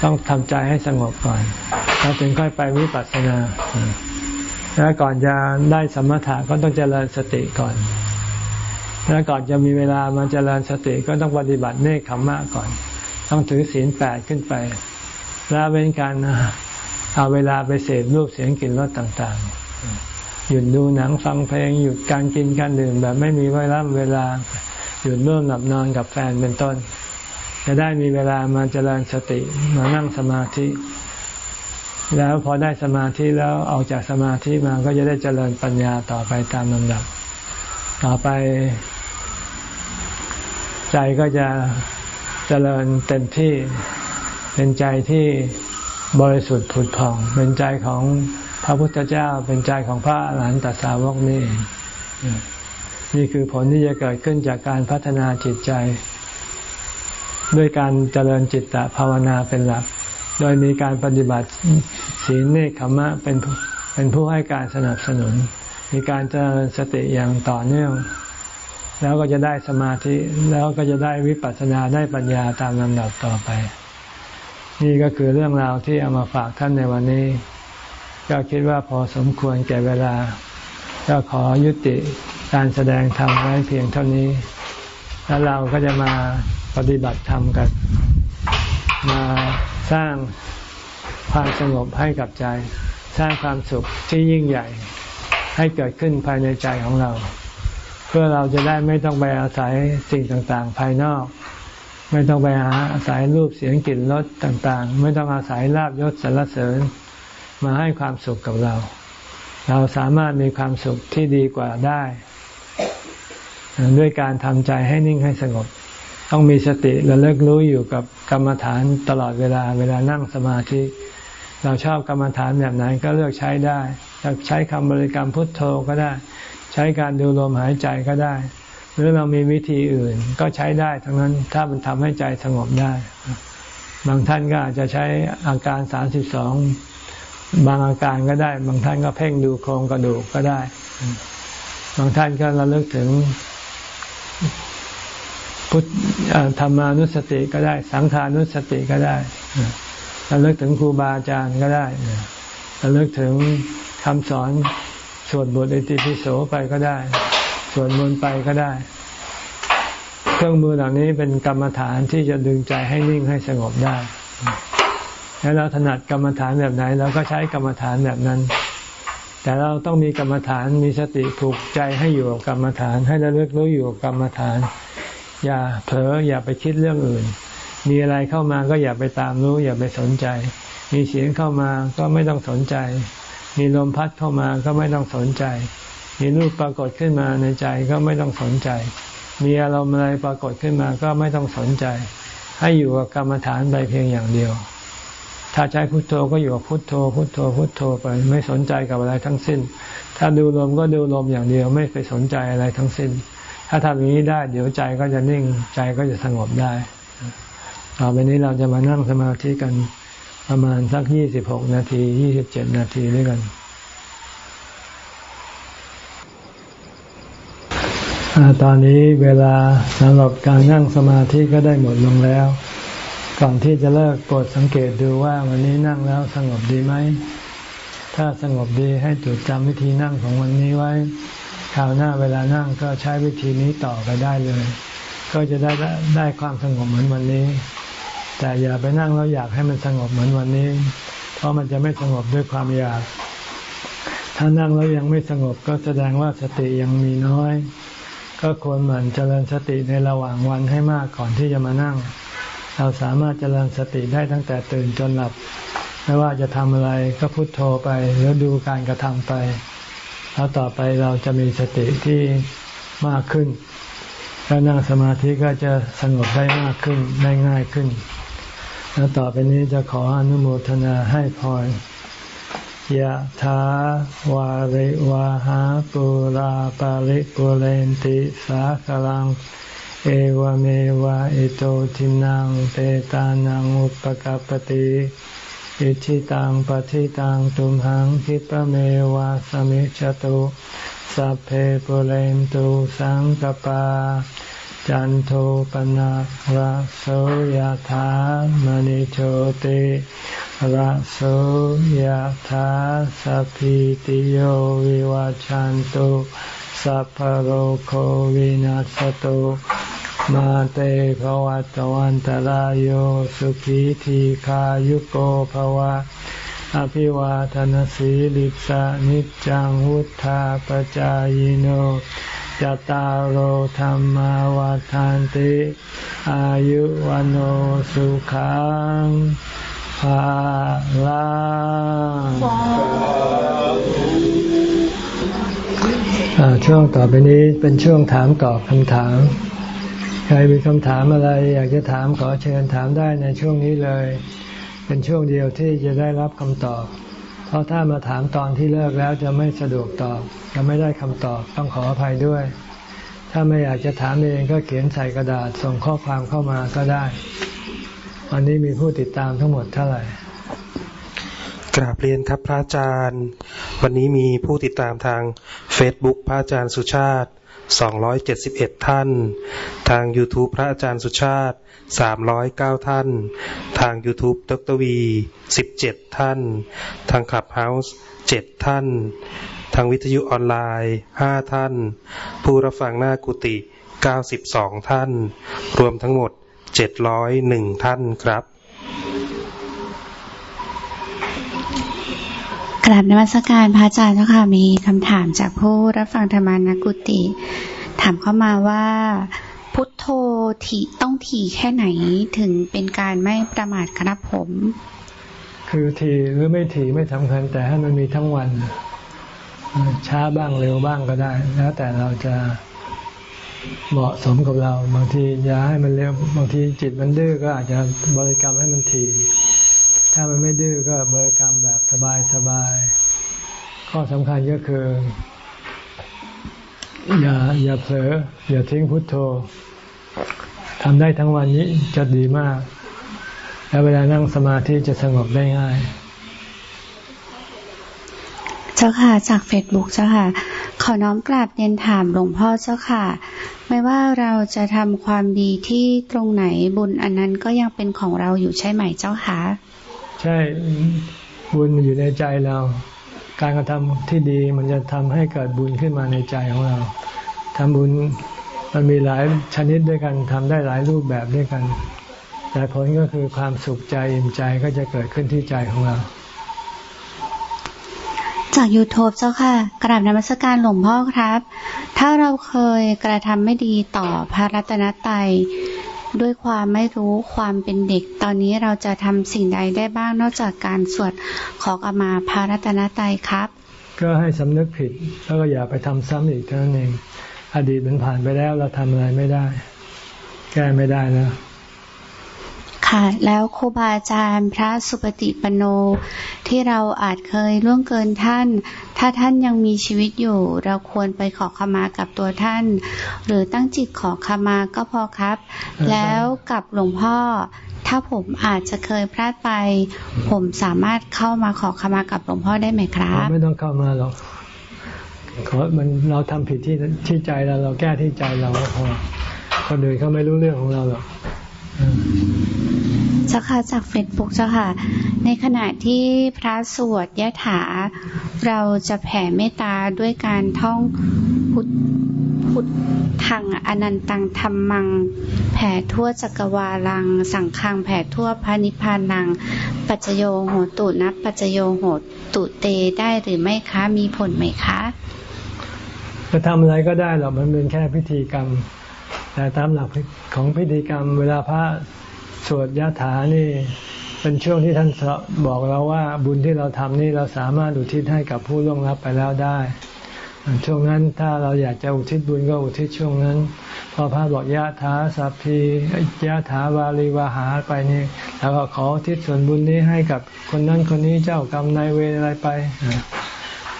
ต้องทำใจให้สงบก่อนแล้วถึงค่อยไปวิปัสสนาแล้วก่อนจะได้สมถะก็ต้องเจริญสติก่อน แล้วก่อนจะมีเวลามาเจริญสติก็ต้องปฏิบัติเนคขมมะก่อน ต้องถือศีลแปดขึ้นไปแล้วเป็นการเอาเวลาไปเสพรูปเสียงกลิ่นรสต่างๆ หยุดดูหนังฟังเพลงหยุดการกินการดื่มแบบไม่มีเวลาเวลา หยุดร่วมหลับนอนกับแฟนเป็นต้น จะได้มีเวลามาเจริญสติมานั่งสมาธิ แล้วพอได้สมาธิแล้วออกจากสมาธิมาก็จะได้เจริญปัญญาต่อไปตามลำดับ ต่อไป ใจก็จะเจริญเต็มที่เป็นใจที่บริสุทธิ์ผุดผ่อง เป็นใจของพระพุทธเจ้าเป็นใจของพระอรหันตสาวกนี่นี่คือผลที่จะเกิดขึ้นจากการพัฒนาจิตใจ ด้วยการเจริญจิตตภาวนาเป็นหลัก โดยมีการปฏิบัติศีลเนคขมะเป็นเป็นผู้ให้การสนับสนุน มีการเจริญสติอย่างต่อเนื่อง แล้วก็จะได้สมาธิแล้วก็จะได้วิปัสสนาได้ปัญญาตามลำดับต่อไป นี่ก็คือเรื่องราวที่เอามาฝากท่านในวันนี้ ก็คิดว่าพอสมควรแก่เวลา ก็ขอยุติการแสดงธรรมไว้เพียงเท่านี้ แล้วเราก็จะมา ปฏิบัติธรรมกัน มาสร้างความสงบให้กับใจ สร้างความสุขที่ยิ่งใหญ่ให้เกิดขึ้นภายในใจของเรา เพื่อเราจะได้ไม่ต้องไปอาศัยสิ่งต่างๆ ภายนอก ไม่ต้องไปหาอาศัยรูปเสียงกลิ่นรสต่างๆ ไม่ต้องอาศัยลาบยศสรรเสริญ มาให้ความสุขกับเรา เราสามารถมีความสุขที่ดีกว่าได้ ด้วยการทำใจให้นิ่งให้สงบ ต้องมีสติและเลิกรู้อยู่กับกรรมฐานตลอดเวลาเวลานั่งสมาธิ เราชอบกรรมฐานแบบไหนก็เลือกใช้ได้จะใช้คำบริกรรมพุทโธก็ได้ ใช้การดูลมหายใจก็ได้ หรือเรามีวิธีอื่นก็ใช้ได้ทั้งนั้นถ้ามันทำให้ใจสงบได้ บางท่านก็อาจจะใช้อาการสามสิบสองบางอาการก็ได้ บางท่านก็เพ่งดูโครงกระดูกก็ได้ บางท่านก็ระลึกถึง พุทธธรรมานุสติก็ได้ สังขานุสติก็ได้ระลึกถึงครูบาอาจารย์ก็ได้ระลึกถึงคำสอนสวดบทอิติปิโสไปก็ได้ สวดมนต์ไปก็ได้ เครื่องมือเหล่านี้เป็นกรรมฐานที่จะดึงใจให้นิ่งให้สงบได้แล้วเราถนัดกรรมฐานแบบไหนเราก็ใช้กรรมฐานแบบนั้น แต่เราต้องมีกรรมฐานมีสติผูกใจให้อยู่กับกรรมฐาน ให้ระลึกรู้อยู่กับกรรมฐาน อย่าเผลออย่าไปคิดเรื่องอื่น มีอะไรเข้ามาก็อย่าไปตามรู้ อย่าไปสนใจ มีเสียงเข้ามาก็ไม่ต้องสนใจ มีลมพัดเข้ามาก็ไม่ต้องสนใจ มีรูปปรากฏขึ้นมาในใจก็ไม่ต้องสนใจ มีอารมณ์อะไรปรากฏขึ้นมาก็ไม่ต้องสนใจ ให้อยู่กับกรรมฐานไปเพียงอย่างเดียว ถ้าใช้พุทโธก็อยู่กับพุทโธ พุทโธ พุทโธไปไม่สนใจกับอะไรทั้งสิ้น ถ้าดูลมก็ดูลมอย่างเดียวไม่ไปสนใจอะไรทั้งสิ้น ถ้าทำอย่างนี้ได้ เดี๋ยวใจก็จะนิ่งใจก็จะสงบได้ต่อไปนี้เราจะมานั่งสมาธิกันประมาณสักยี่สิบหกนาทียี่สิบเจ็ดนาทีด้วยกันตอนนี้เวลาสำหรับการนั่งสมาธิก็ได้หมดลงแล้ว ก่อนที่จะเลิกโปรดสังเกตดูว่าวันนี้นั่งแล้วสงบดีไหม ถ้าสงบดีให้จดจำวิธีนั่งของวันนี้ไว้ คราวหน้าเวลานั่งก็ใช้วิธีนี้ต่อไปได้เลย ก็จะได้ได้ความสงบเหมือนวันนี้ แต่อย่าไปนั่งแล้วอยากให้มันสงบเหมือนวันนี้ เพราะมันจะไม่สงบด้วยความอยาก ถ้านั่งแล้วยังไม่สงบก็แสดงว่าสติยังมีน้อย ก็ควรหมั่นเจริญสติในระหว่างวันให้มากก่อนที่จะมานั่ง เราสามารถเจริญสติได้ตั้งแต่ตื่นจนหลับ ไม่ว่าจะทำอะไรก็พุโทโธไปหรือดูการกระทำไป แล้วต่อไปเราจะมีสติที่มากขึ้นแล้วนั่งสมาธิก็จะสงบได้มากขึ้นได้ง่ายขึ้น แล้วต่อไปนี้จะขออนุโมทนาให้พรยะถาวาริวาหาปุราปาริปุเรนติสาคลัง เอวเมวะอิโตทินังเปตานังอุปกปติ อิชิตังปฏิตังตุมหังคิปเมวะสมิจตุสัพเพปุเรนตุสังกปา จันโทปนะระโสยธามณิโชติระโสยธาสัพพิติโยวิวาจันตุสัพพโรโควินัสตุ มาเตภวัตวันตารโยสุขีทีขายุโกภวะ อภิวาทนสีลิสานิจังวุธาปจายโนยตารโธรรมวาทานติ อายุวันโอสุขังภาลังช่วงต่อไปนี้เป็นช่วงถามตอบคำถาม ใครมีคำถามอะไร อยากจะถามขอเชิญถามได้ในช่วงนี้เลย เป็นช่วงเดียวที่จะได้รับคำตอบ เพราะถ้ามาถามตอนที่เลิกแล้วจะไม่สะดวกตอบจะไม่ได้คำตอบต้องขออภัยด้วย ถ้าไม่อยากจะถามเองก็เขียนใส่กระดาษส่งข้อความเข้ามาก็ได้วันนี้มีผู้ติดตามทั้งหมดเท่าไหร่กราบเรียนครับพระอาจารย์ วันนี้มีผู้ติดตามทาง Facebook พระอาจารย์สุชาติ 271 ท่าน ทาง YouTube พระอาจารย์สุชาติ 309 ท่าน ทาง YouTube ดรวี 17 ท่าน ทางคลับเฮาส์7ท่าน ทางวิทยุออนไลน์ 5 ท่าน ผู้รับฟังหน้ากุฏิ92 ท่าน รวมทั้งหมด 701 ท่านครับ กราบนมัสการพระอาจารย์เจ้าค่ะมีคำถามจากผู้รับฟังธรรมานากุติ ถามเข้ามาว่า พุทโธถี่ต้องถี่แค่ไหนถึงเป็นการไม่ประมาทครับผม คือถี่หรือไม่ถี่ไม่สำคัญแต่ให้มันมีทั้งวัน ช้าบ้างเร็วบ้างก็ได้ แล้วแต่เราจะเหมาะสมกับเรา บางทีอยาให้มันเร็วบางทีจิตมันดื้อก็อาจจะบริกรรมให้มันถี่ ถ้ามันไม่ดื้อก็บริกรรมแบบสบายๆข้อสำคัญก็คือ อย่าอย่าเผลออย่าทิ้งพุทโธทำได้ทั้งวันนี้จะดีมาก แล้วเวลานั่งสมาธิจะสงบได้ง่าย เจ้าค่ะจากเฟซบุ๊กเจ้าค่ะ ขอน้อมกราบเรียนถามหลวงพ่อเจ้าค่ะ ไม่ว่าเราจะทำความดีที่ตรงไหนบุญอันนั้นก็ยังเป็นของเราอยู่ใช่ไหมเจ้าค่ะ ใช่บุญอยู่ในใจเรา การกระทำที่ดีมันจะทำให้เกิดบุญขึ้นมาในใจของเราทำบุญมันมีหลายชนิดด้วยกันทำได้หลายรูปแบบด้วยกัน แต่ผลก็คือความสุขใจอิ่มใจก็จะเกิดขึ้นที่ใจของเรา จากยูทูบเจ้าค่ะกราบนมัสการหลวงพ่อครับ ถ้าเราเคยกระทำไม่ดีต่อพระรัตนตรัย ด้วยความไม่รู้ความเป็นเด็ก ตอนนี้เราจะทำสิ่งใดได้บ้างนอกจากการสวดขอกมาพารัตนตรัยครับ ก็ให้สำนึกผิดแล้วก็อย่าไปทำซ้ำอีกเท่านั้นเอง อดีตมันผ่านไปแล้วเราทำอะไรไม่ได้ แก้ไม่ได้นะ ค่ะ แล้วครูบาอาจารย์พระสุปฏิปโน ที่เราอาจเคยล่วงเกินท่าน ถ้าท่านยังมีชีวิตอยู่ เราควรไปขอขมากับตัวท่าน หรือตั้งจิตขอขมาก็พอครับ แล้วกับหลวงพ่อ ถ้าผมอาจจะเคยพลาดไป ผมสามารถเข้ามาขอขมากับหลวงพ่อได้ไหมครับ ไม่ต้องเข้ามาหรอกขอมันเราทำผิดที่ที่ใจเราเราแก้ที่ใจเราก็พอคนอื่นเขาไม่รู้เรื่องของเราหรอกเจ้าค่ะจากเฟซบุ๊กเจ้าค่ะ ในขณะที่พระสวดยะถา เราจะแผ่เมตตาด้วยการท่องพุทพุทธังอนันตังธรรมัง แผ่ทั่วจักรวาลัง สังฆังแผ่ทั่วพระนิพพานัง ปัจโยโหตุนับปัจโยโหตุเตได้หรือไม่คะมีผลไหมคะจะทำอะไรก็ได้หรอกมันเป็นแค่พิธีกรรม แต่ตามหลักของพิธีกรรมเวลาพระ สวดยะถานี่เป็นช่วงที่ท่านบอกเราว่าบุญที่เราทำนี่เราสามารถอุทิศให้กับผู้ล่วงลับไปแล้วได้ช่วงนั้นถ้าเราอยากจะอุทิศบุญก็อุทิศช่วงนั้น พอพระบอกยะถาสัพพียะถาวาลีวาหาไปนี่แล้วก็ขอทิศส่วนบุญนี้ให้กับคนนั้นคนนี้เจ้ากรรมนายเวรอะไรไป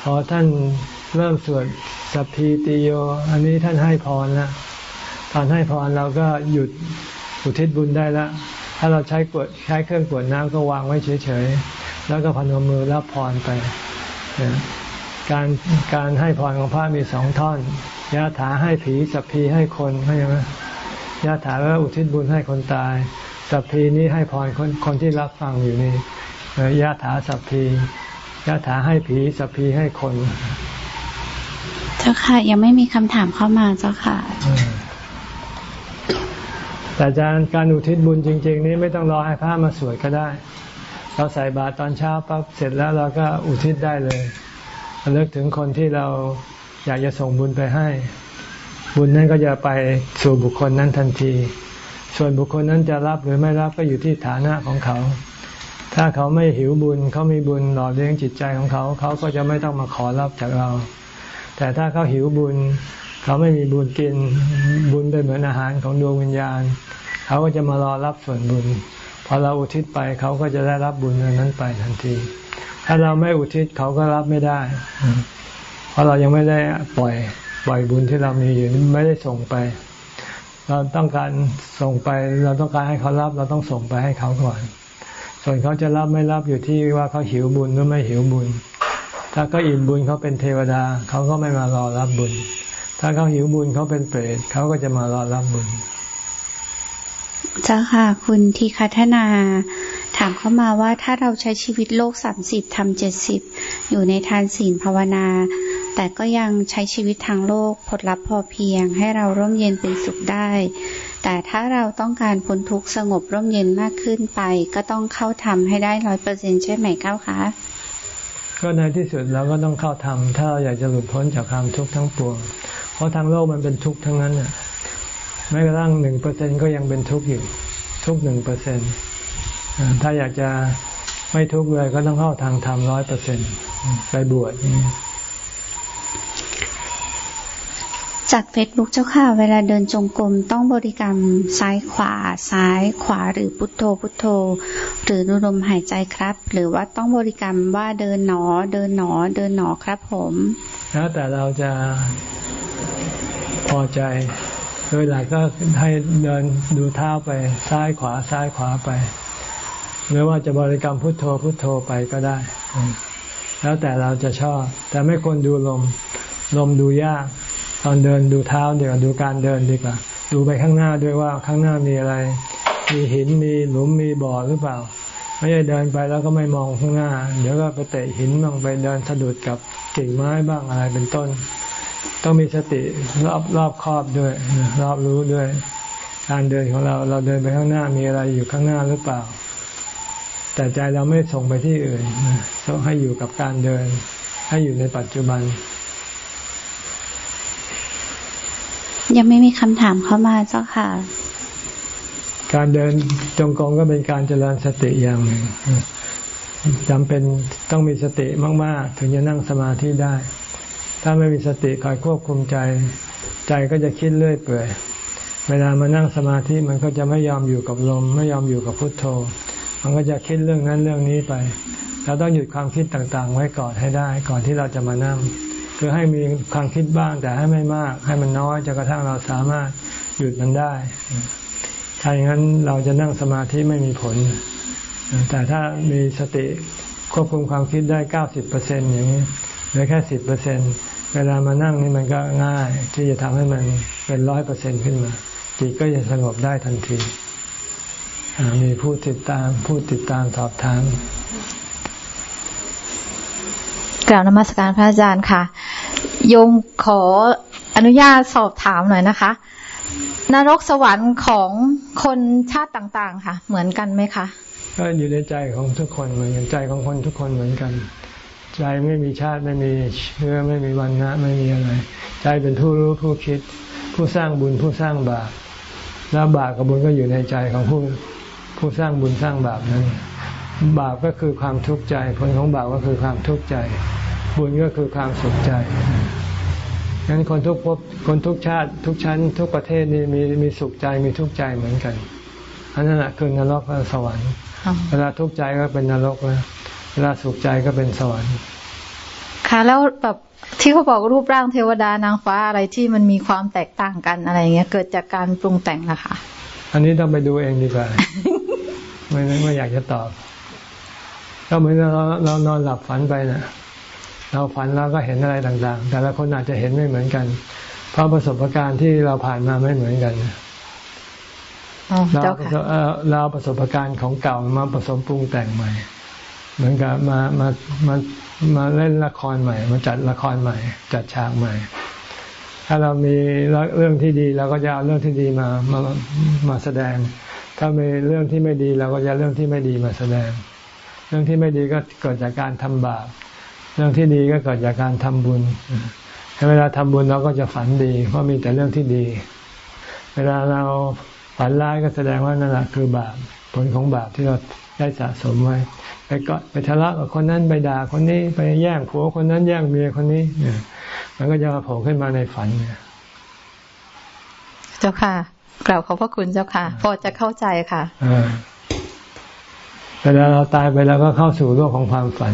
พอท่านเริ่มสวดสัพพีติโย อันนี้ท่านให้พรแล้วตอนให้พรเราก็หยุด อุทิศบุญได้แล้วถ้าเราใช้กดใช้เครื่องกวดน้ำก็วางไว้เฉยๆ แล้วก็พนมมือรับพรไป การการให้พรของพระมีสองท่อนยะถาให้ผีสัพพีให้คนเข้าใจไหมยะถาว่าอุทิศบุญให้คนตาย สัพพีนี้ให้พรคนคนที่รับฟังอยู่นี่ยะถาสัพพียะถาให้ผีสัพพีให้คน เจ้าค่ะ ยังไม่มีคำถามเข้ามาเจ้าค่ะ แต่การการอุทิศบุญจริง ๆ นี้ไม่ต้องรอให้พระมาสวดก็ได้ เราใส่บาตรตอนเช้าปั๊บเสร็จแล้วเราก็อุทิศได้เลยเลิกถึงคนที่เราอยากจะส่งบุญไปให้ บุญนั้นก็จะไปสู่บุคคลนั้นทันที ส่วนบุคคลนั้นจะรับหรือไม่รับก็อยู่ที่ฐานะของเขา ถ้าเขาไม่หิวบุญเขามีบุญหล่อเลี้ยงจิตใจของเขา เขาก็จะไม่ต้องมาขอรับจากเรา แต่ถ้าเขาหิวบุญ เขาไม่มีบุญกินบุญเป็นเหมือนอาหารของดวงวิญญาณ เขาก็จะมารอรับส่วนบุญพอเราอุทิศไปเขาก็จะได้รับบุญนั้นไปทันที ถ้าเราไม่อุทิศเขาก็รับไม่ได้ เพราะเรายังไม่ได้ปล่อยปล่อยบุญที่เรามีอยู่ไม่ได้ส่งไป เราต้องการส่งไป เราต้องการให้เขารับ เราต้องส่งไปให้เขาก่อน ส่วนเขาจะรับไม่รับอยู่ที่ว่าเขาหิวบุญหรือไม่หิวบุญ ถ้าเขาอิ่มบุญเขาเป็นเทวดา เขาก็ไม่มารอรับบุญ ถ้าเขาหิวบุญเขาเป็นเปรตเขาก็จะมารอรับบุญเจ้าค่ะ คุณทีคัฒนา ถามเข้ามาว่าถ้าเราใช้ชีวิตโลกสามสิบทำเจ็ดสิบอยู่ในทานศีลภาวนา แต่ก็ยังใช้ชีวิตทางโลกผลลัพธ์พอเพียง ให้เราร่มเย็นเป็นสุขได้ แต่ถ้าเราต้องการพ้นทุกข์สงบร่มเย็นมากขึ้นไป ก็ต้องเข้าทำให้ได้ร้อยเปอร์เซ็นใช่ไหมเก้าคะก็ในที่สุดเราก็ต้องเข้าทำถ้าเราอยากจะหลุดพ้นจากความทุกข์ทั้งปวง เพราะทางโลกมันเป็นทุกข์ทั้งนั้นน่ะแม้กระทั่งหนึ่งเปอร์เซ็นก็ยังเป็นทุกข์อยู่ ทุกหนึ่งเปอร์เซ็นถ้าอยากจะไม่ทุกข์เลยก็ต้องเข้าทางธรรมร้อยเปอร์เซ็นไปบวชจากเฟซบุ๊กเจ้าค่ะ เวลาเดินจงกรมต้องบริกรรมซ้ายขวาซ้ายขวาหรือพุทโธพุทโธ หรือนุลมหายใจครับ หรือว่าต้องบริกรรมว่าเดินหนอ เดินหนอ เดินหนอครับผม แล้วแต่เราจะ พอใจ โดยหลักก็ให้เดินดูเท้าไปซ้ายขวาซ้ายขวาไป หรือว่าจะบริกรรมพุทโธพุทโธไปก็ได้ แล้วแต่เราจะชอบ แต่ไม่ควรดูลม ลมดูยาก ตอนเดินดูเท้าเดี๋ยวดูการเดินดีกว่า ดูไปข้างหน้าด้วยว่าข้างหน้ามีอะไร มีหินมีหลุมมีบ่อหรือเปล่าไม่ใช่เดินไปแล้วก็ไม่มองข้างหน้า เดี๋ยวก็ไปเตะหินบ้างไปเดินสะดุดกับกิ่งไม้บ้างอะไรเป็นต้น ต้องมีสติรอบรอบครอบด้วย รอบรู้ด้วย การเดินของเราเราเดินไปข้างหน้ามีอะไรอยู่ข้างหน้าหรือเปล่า แต่ใจเราไม่ส่งไปที่อื่นต้องให้อยู่กับการเดิน ให้อยู่ในปัจจุบัน ยังไม่มีคำถามเข้ามาเจ้าค่ะ การเดินจงกรมก็เป็นการเจริญสติอย่างหนึ่งจำเป็นต้องมีสติมาก ๆ ถึงจะนั่งสมาธิได้ ถ้าไม่มีสติคอยควบคุมใจ ใจก็จะคิดเรื่อยเปื่อยเวลามานั่งสมาธิมันก็จะไม่ยอมอยู่กับลม ไม่ยอมอยู่กับพุทโธ มันก็จะคิดเรื่องนั้นเรื่องนี้ไปเราต้องหยุดความคิดต่างๆ ไว้ก่อนให้ได้ ก่อนที่เราจะมานั่ง คือให้มีความคิดบ้างแต่ให้ไม่มาก ให้มันน้อยจนกระทั่งเราสามารถหยุดมันได้ถ้าอย่างนั้นเราจะนั่งสมาธิไม่มีผล แต่ถ้ามีสติควบคุมความคิดได้เก้าสิบเปอร์เซ็นต์อย่างนี้ เหลือแค่สิบเปอร์เซ็นต์เวลามานั่งนี่มันก็ง่าย ที่จะทำให้มันเป็นร้อยเปอร์เซ็นขึ้นมา จิตก็จะสงบได้ทันทีมีผู้ติดตามผู้ติดตามสอบถามกล่าวนมัสการพระอาจารย์ค่ะ โยมขออนุญาตสอบถามหน่อยนะคะ นรกสวรรค์ของคนชาติต่าง ๆ ค่ะ เหมือนกันไหมคะ ก็อยู่ในใจของทุกคนเหมือนกันใจของคนทุกคนเหมือนกัน ใจไม่มีชาติไม่มีเชื้อไม่มีวันนะไม่มีอะไร ใจเป็นผู้รู้ผู้คิด ผู้สร้างบุญผู้สร้างบาปแล้วบาปกับบุญก็อยู่ในใจของผู้ผู้สร้างบุญสร้างบาปนั้น บาปก็คือความทุกข์ใจ ผลของบาปก็คือความทุกข์ใจ บุญก็คือความสุขใจงั้นคนทุกภพคนทุกชาติ ทุกชั้น ทุกประเทศนี่มีมีสุขใจมีทุกข์ใจเหมือนกันอันนั้นแหละคือนรกและสวรรค์เวลาทุกข์ใจก็เป็นนรกแล้ว เวลาสุขใจก็เป็นสวรรค์ค่ะแล้วแบบที่เขาบอกรูปร่างเทวดานางฟ้าอะไรที่มันมีความแตกต่างกันอะไรเงี้ย เกิดจากการปรุงแต่งนะคะ อันนี้ต้องไปดูเองดีกว่าไม่ไม่อยากจะตอบก็เหมือนเราเรานอนหลับฝันไปนะเราฝันเราก็เห็นอะไรต่าง ๆ แต่ละคนอาจจะเห็นไม่เหมือนกัน เพราะประสบการณ์ที่เราผ่านมาไม่เหมือนกันเราเราประสบการณ์ของเก่ามาผสมปรุงแต่งใหม่ เหมือนกับมามามามาเล่นละครใหม่ มาจัดละครใหม่ จัดฉากใหม่ ถ้าเรามีเรื่องที่ดีเราก็จะเอาเรื่องที่ดีมามามาแสดง ถ้ามีเรื่องที่ไม่ดีเราก็จะเรื่องที่ไม่ดีมาแสดง เรื่องที่ไม่ดีก็เกิดจากการทำบาปเรื่องที่ดีก็เกิดจากการทำบุญเวลาทำบุญเราก็จะฝันดี เพราะมีแต่เรื่องที่ดี เวลาเราฝันร้ายก็แสดงว่านั่นแหละคือบาปผลของบาปที่เราได้สะสมไว้ ไปก็ไปทะเลาะกับคนนั้นไปด่าคนนี้ไปแย่งผัวคนนั้นแย่งเมียคนนี้เนี่ยมันก็จะมาโผล่ขึ้นมาในฝันเนี่ยเจ้าค่ะกล่าวขอบพระคุณเจ้าค่ะ พอจะเข้าใจค่ะเวลาเราตายไปแล้วก็เข้าสู่โลกของความฝัน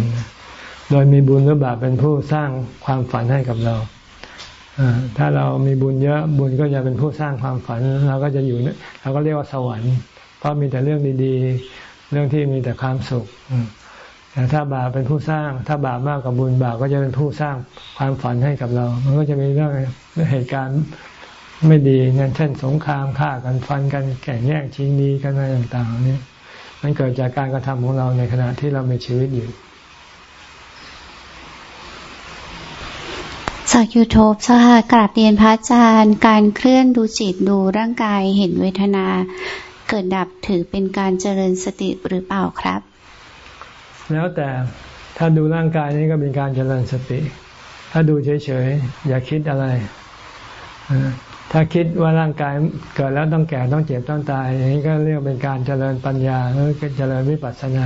โดยมีบุญหรือบาปเป็นผู้สร้างความฝันให้กับเราถ้าเรามีบุญเยอะบุญก็จะเป็นผู้สร้างความฝัน เราก็จะอยู่เราก็เรียกว่าสวรรค์เพราะมีแต่เรื่องดีๆ เรื่องที่มีแต่ความสุขแต่ถ้าบาปเป็นผู้สร้าง ถ้าบาปมากกว่าบุญบาปก็จะเป็นผู้สร้างความฝันให้กับเรา มันก็จะมีเรื่องเหตุการณ์ไม่ดีนั่นเช่นสงครามฆ่ากันฟันกันแข่งแย่งชิงดีกันอะไรต่างๆนี่มันเกิดจากการกระทำของเราในขณะที่เรามีชีวิตอยู่ จากยูทูบสหกราบเรียนพระอาจารย์ การเคลื่อนดูจิตดูร่างกายเห็นเวทนา เกิดดับถือเป็นการเจริญสติหรือเปล่าครับ แล้วแต่ถ้าดูร่างกายนี้ก็เป็นการเจริญสติ ถ้าดูเฉยๆอย่าคิดอะไรถ้าคิดว่าร่างกายเกิดแล้วต้องแก่ต้องเจ็บต้องตายอย่างนี้ก็เรียกเป็นการเจริญปัญญาหรือเจริญวิปัสสนา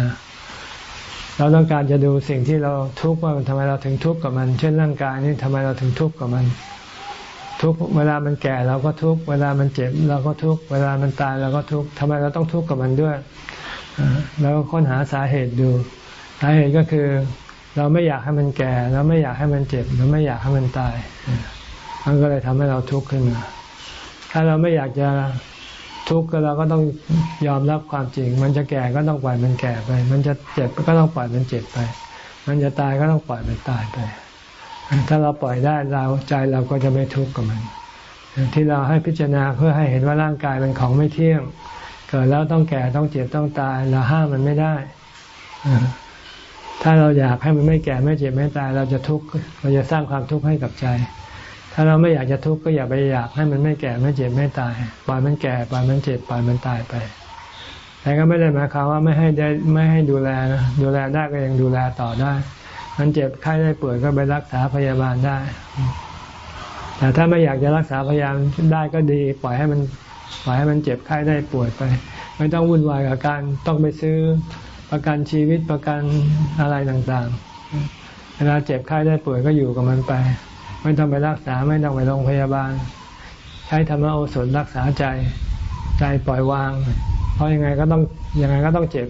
เราต้องการจะดูสิ่งที่เราทุกข์ว่าทำไมเราถึงทุกข์กับมัน เช่นร่างกายนี้ทำไมเราถึงทุกข์กับมัน ทุกเวลามันแก่เราก็ทุกเวลามันเจ็บเราก็ทุกเวลามันตายเราก็ทุกทำไมเราต้องทุกข์กับมันด้วยแล้วค้นหาสาเหตุดู สาเหตุก็คือ เราไม่อยากให้มันแก่ เราไม่อยากให้มันเจ็บ เราไม่อยากให้มันตาย มันก็เลยทำให้เราทุกข์ขึ้นมา ถ้าเราไม่อยากจะทุกข์ก็เราก็ต้องยอมรับความจริง มันจะแก่ก็ต้องปล่อยมันแก่ไป มันจะเจ็บก็ต้องปล่อยมันเจ็บไป มันจะตายก็ต้องปล่อยมันตายไป ถ้าเราปล่อยได้เราใจเราก็จะไม่ทุกข์กับมัน ที่เราให้พิจารณาเพื่อให้เห็นว่าร่างกายเป็นของไม่เที่ยง เกิดแล้วต้องแก่ต้องเจ็บต้องตายเราห้ามมันไม่ได้ถ้าเราอยากให้มันไม่แก่ไม่เจ็บไม่ตาย เราจะทุกข์เราจะสร้างความทุกข์ให้กับใจ ถ้าเราไม่อยากจะทุกข์ก็อย่าไปอยากให้มันไม่แก่ไม่เจ็บไม่ตายปล่อยมันแก่ปล่อยมันเจ็บปล่อยมันตายไป แต่ก็ไม่ได้หมายความว่าไม่ให้ได้ไม่ให้ดูแลนะดูแลได้ก็ยังดูแลต่อได้ มันเจ็บไข้ได้ป่วยก็ไปรักษาพยาบาลได้ แต่ถ้าไม่อยากจะรักษาพยาบาลได้ก็ดี ปล่อยให้มันปล่อยให้มันเจ็บไข้ได้ป่วยไป ไม่ต้องวุ่นวายกับการต้องไปซื้อประกันชีวิตประกันอะไรต่างๆ เวลาเจ็บไข้ได้ป่วยก็อยู่กับมันไป ไม่ต้องไปรักษาไม่ต้องไปโรงพยาบาล ใช้ธรรมโอสถรักษาใจใจปล่อยวาง เพราะยังไงก็ต้องยังไงก็ต้องเจ็บ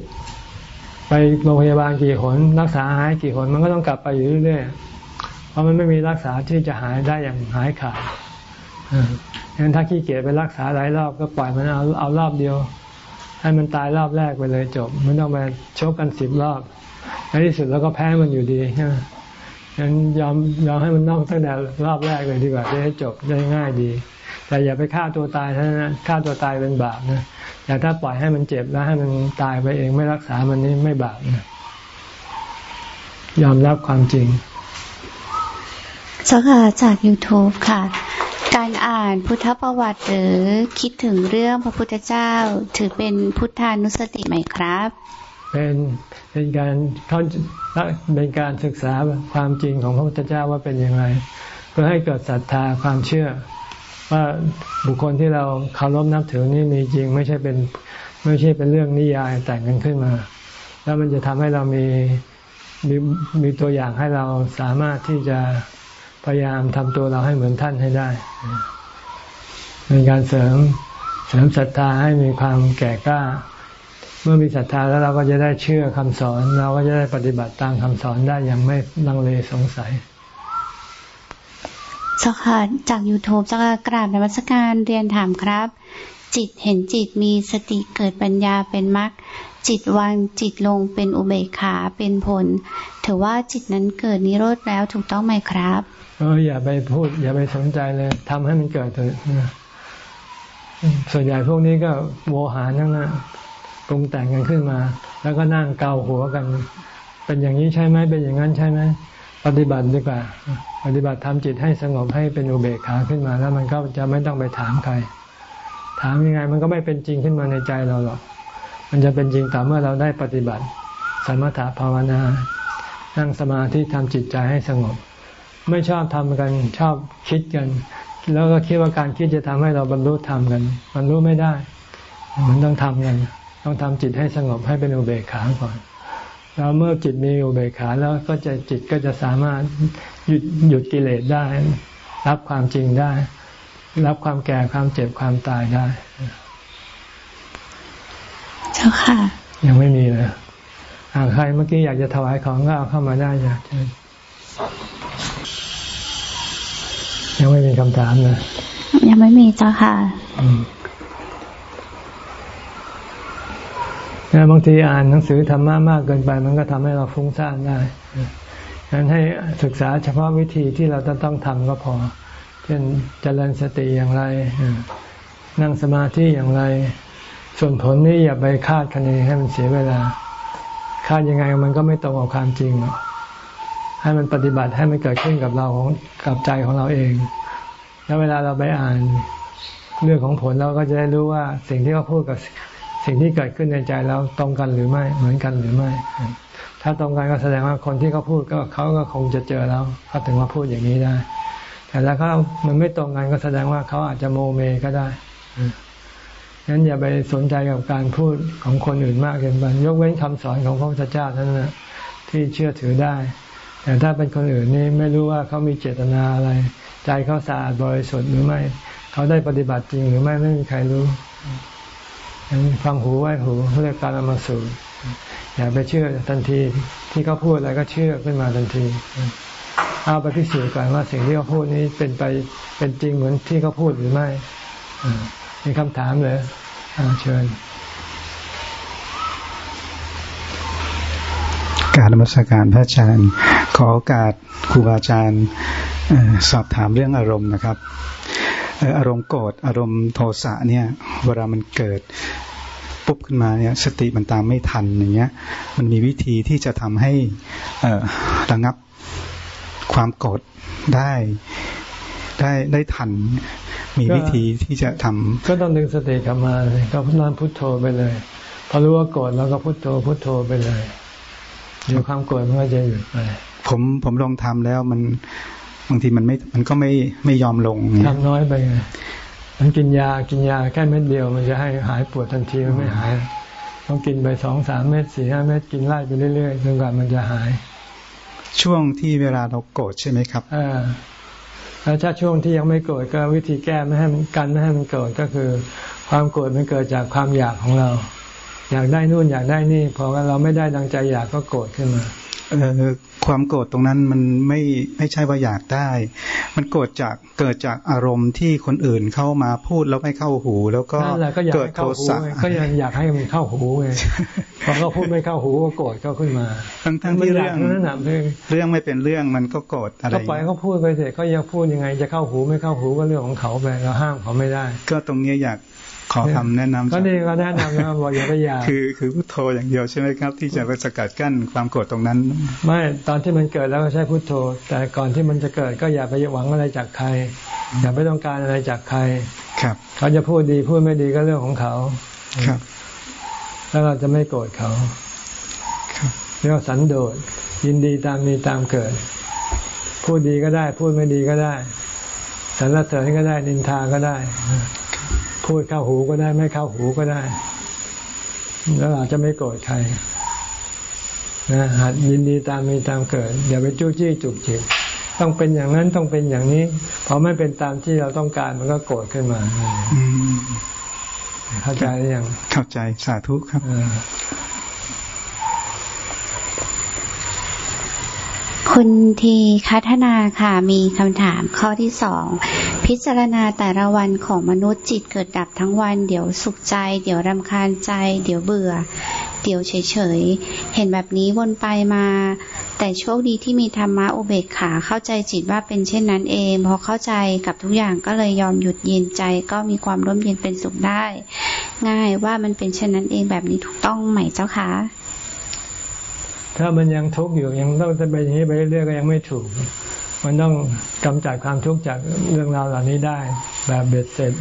ไปโรงพยาบาลกี่หนรักษาหายกี่หนมันก็ต้องกลับไปอยู่เรื่อยๆเพราะมันไม่มีรักษาที่จะหายได้อย่างหายขาดงั้นถ้าขี้เกียจไปรักษาหลายรอบก็ปล่อยมันเอาเอารอบเดียว ให้มันตายรอบแรกไปเลยจบไม่ต้องไปชกกันสิบรอบในที่สุดแล้วก็แพ้มันอยู่ดีใช่ไหมงั้นยอมยอมให้มันนอกตั้งแต่รอบแรกเลยดีกว่าจะได้จบได้ง่ายดี แต่อย่าไปฆ่าตัวตายเท่านั้นฆ่าตัวตายเป็นบาปนะ แต่ถ้าปล่อยให้มันเจ็บแล้วให้มันตายไปเองไม่รักษามันนี่ไม่บาปนะยอมรับความจริงสักจาก YouTube ค่ะ การอ่านพุทธประวัติหรือคิดถึงเรื่องพระพุทธเจ้า ถือเป็นพุทธานุสติไหมครับ เป็นเป็นการเขาเป็นการศึกษาความจริงของพระพุทธเจ้าว่าเป็นยังไงเพื่อให้เกิดศรัทธาความเชื่อ ว่าบุคคลที่เราเคารพนับถือนี่มีจริง ไม่ใช่เป็นไม่ใช่เป็นเรื่องนิยายแต่งกันขึ้นมา แล้วมันจะทำให้เรามีมีมีตัวอย่างให้เราสามารถที่จะพยายามทำตัวเราให้เหมือนท่านให้ได้เป็นการเสริมเสริมศรัทธาให้มีความแก่กล้า เมื่อมีศรัทธาแล้วเราก็จะได้เชื่อคำสอน เราก็จะได้ปฏิบัติตามคำสอนได้อย่างไม่ลังเลสงสัย สักค่ะจาก YouTube จะกราบในวัชการเรียนถามครับ จิตเห็นจิตมีสติเกิดปัญญาเป็นมรรคจิตวางจิตลงเป็นอุเบกขาเป็นผล ถือว่าจิตนั้นเกิดนิโรธแล้วถูกต้องไหมครับเอออย่าไปพูด อย่าไปสนใจเลยทำให้มันเกิดเถอะส่วนใหญ่พวกนี้ก็โวหารทั้งนั้นปรุงแต่งกันขึ้นมา แล้วก็นั่งเกาหัวกัน เป็นอย่างนี้ใช่ไหมเป็นอย่างนั้นใช่ไหมปฏิบัติดีกว่า ปฏิบัติทำจิตให้สงบให้เป็นอุเบกขาขึ้นมา แล้วมันก็จะไม่ต้องไปถามใคร ถามยังไงมันก็ไม่เป็นจริงขึ้นมาในใจเราหรอก มันจะเป็นจริงต่อเมื่อเราได้ปฏิบัติ สมถะภาวนานั่งสมาธิทำจิตใจให้สงบ ไม่ชอบทำกันชอบคิดกัน แล้วก็คิดว่าการคิดจะทำให้เราบรรลุธรรมกันบรรลุไม่ได้ มันต้องทำกัน ต้องทำจิตให้สงบให้เป็นอุเบกขาก่อน แล้วเมื่อจิตมีอุเบกขาแล้วก็จะจิตก็จะสามารถหยุดหยุดกิเลสได้ รับความจริงได้ รับความแก่ความเจ็บความตายได้ เจ้าค่ะ ยังไม่มีเลยหากใครเมื่อกี้อยากจะถวายของก็เอาเข้ามาได้จ้ะยังไม่มีคำถามเลยยังไม่มีเจ้าค่ะ บางทีอ่านหนังสือธรรมะมากเกินไป มันก็ทำให้เราฟุ้งซ่านได้ฉะนั้นให้ศึกษาเฉพาะวิธีที่เราจะต้องทำก็พอ เช่นเจริญสติอย่างไร นั่งสมาธิอย่างไร ส่วนผลนี้อย่าไปคาดคะเนให้มันเสียเวลา คาดยังไงมันก็ไม่ตรงกับความจริงหรอกให้มันปฏิบัติให้มันเกิดขึ้นกับเราของกับใจของเราเอง แล้วเวลาเราไปอ่านเรื่องของผลเราก็จะได้รู้ว่าสิ่งที่เขาพูดกับ สิ่งที่เกิดขึ้นในใจเราตรงกันหรือไม่ เหมือนกันหรือไม่ ถ้าตรงกันก็แสดงว่าคนที่เขาพูดก็เขาก็คงจะเจอแล้วเขาถึงมาพูดอย่างนี้ได้ แต่แล้วเขามันไม่ตรงกันก็แสดงว่าเขาอาจจะโมเมก็ได้งั้นอย่าไปสนใจกับการพูดของคนอื่นมากเกินไปยกเว้นคำสอนของพระพุทธเจ้าเท่านั้นที่เชื่อถือได้ แต่ถ้าเป็นคนอื่นนี่ไม่รู้ว่าเขามีเจตนาอะไร ใจเขาสะอาดบริสุทธิ์หรือไม่ เขาได้ปฏิบัติจริงหรือไม่ไม่มีใครรู้ ฟังหูไว้หูเรียกการอามาสูอย่าไปเชื่อทันทีที่เขาพูดอะไรก็เชื่อขึ้นมาทันทีเอาไปพิสูจน์ก่อนว่าสิ่งที่เขาพูดนี้เป็นไปเป็นจริงเหมือนที่เขาพูดหรือไม่มีคำถามเลยเชิญ การนมัสการพระอาจารย์ ขอโอกาสครูบาอาจารย์สอบถามเรื่องอารมณ์นะครับ อารมณ์โกรธอารมณ์โทสะเนี่ยเวลามันเกิดปุ๊บขึ้นมาเนี่ยสติมันตามไม่ทันอย่างเงี้ย มันมีวิธีที่จะทำให้ระงับความโกรธได้ได้ได้ทัน มีวิธีที่จะทำก็ต้องดึงสติกลับมาก็พุทโธพุทโธไปเลยพอรู้ว่าโกรธแล้วก็พุทโธพุทโธไปเลยเดี๋ยวความโกรธมันก็จะหยุดไปผมผมลองทำแล้วมัน บางทีมันไม่มันก็ไม่ไม่ยอมลงทำน้อยไปไงมันกินยากินยาแค่เม็ดเดียวมันจะให้หายปวดทันทีมันไม่หาย ต้องกินไปสองสามเม็ดสี่ห้าเม็ดกินไล่ไปเรื่อยๆจนกว่ามันจะหาย ช่วงที่เวลาเราโกรธใช่ไหมครับอ่าแล้วถ้าช่วงที่ยังไม่โกรธก็วิธีแก้ไม่ให้มันกันไม่ให้มันโกรธก็คือ ความโกรธมันเกิดจากความอยากของเรา อยากได้นู่นอยากได้นี่พอเราไม่ได้ดังใจอยากก็โกรธขึ้นมา ความโกรธตรงนั้นมันไม่ไม่ใช่ว่าอยากได้ มันโกรธจากเกิดจากอารมณ์ที่คนอื่นเข้ามาพูดแล้วไม่เข้าหู แล้วก็เกิดโทสะก็ยังอยากให้มันเข้าหูไงพอเขาพูดไม่เข้าหูก็โกรธเขาขึ้นมา ทั้งทั้งที่เรื่องเรื่องไม่เป็นเรื่องมันก็โกรธอะไรก็ปล่อยเขาพูดไปเถอะเขาอยากพูดยังไง จะเข้าหูไม่เข้าหูก็เรื่องของเขาไปเราห้ามเขาไม่ได้ ก็ตรงนี้อยาก ขอคำแนะนำก็นี่ก็แนะนำนะบอกอย่าไปอยากคือคือพุทโธอย่างเดียวใช่ไหมครับ ที่จะไปสกัดกั้นความโกรธตรงนั้น ไม่ตอนที่มันเกิดแล้วก็ใช้พุทโธ แต่ก่อนที่มันจะเกิดก็อย่าไปหวังอะไรจากใคร อย่าไปต้องการอะไรจากใคร ครับ เขาจะพูดดีพูดไม่ดีก็เรื่องของเขาครับ แล้วเราจะไม่โกรธเขาเรียกว่าสันโดษยินดีตามมีตามเกิด พูดดีก็ได้ พูดไม่ดีก็ได้สรรเสริญก็ได้นินทาก็ได้ พูดเข้าหูก็ได้ ไม่เข้าหูก็ได้ แล้วอาจจะไม่โกรธใครนะหัดยินดีตามมีตามเกิดอย่าไปจู้จี้จุกจิกต้องเป็นอย่างนั้นต้องเป็นอย่างนี้พอไม่เป็นตามที่เราต้องการมันก็โกรธขึ้นมาเข้าใจหรือยังเข้าใจสาธุครับ คุณทีคัฒนาค่ะมีคำถามข้อที่สองพิจารณาแต่ละวันของมนุษย์จิตเกิดดับทั้งวัน เดี๋ยวสุขใจ เดี๋ยวรำคาญใจ เดี๋ยวเบื่อ เดี๋ยวเฉยๆเห็นแบบนี้วนไปมา แต่โชคดีที่มีธรรมะอุเบกขาเข้าใจจิตว่าเป็นเช่นนั้นเองพอเข้าใจกับทุกอย่างก็เลยยอมหยุดเย็นใจ ก็มีความร่มเย็นเป็นสุขได้ ง่ายว่ามันเป็นเช่นนั้นเองแบบนี้ถูกต้องไหมเจ้าคะ ถ้ามันยังทุกข์อยู่ยังต้องจะไปอย่างนี้ไปเรื่อยๆก็ยังไม่ถูก มันต้องกำจัดความทุกข์จากเรื่องราวเหล่านี้ได้ แบบเบ็ดเสร็จ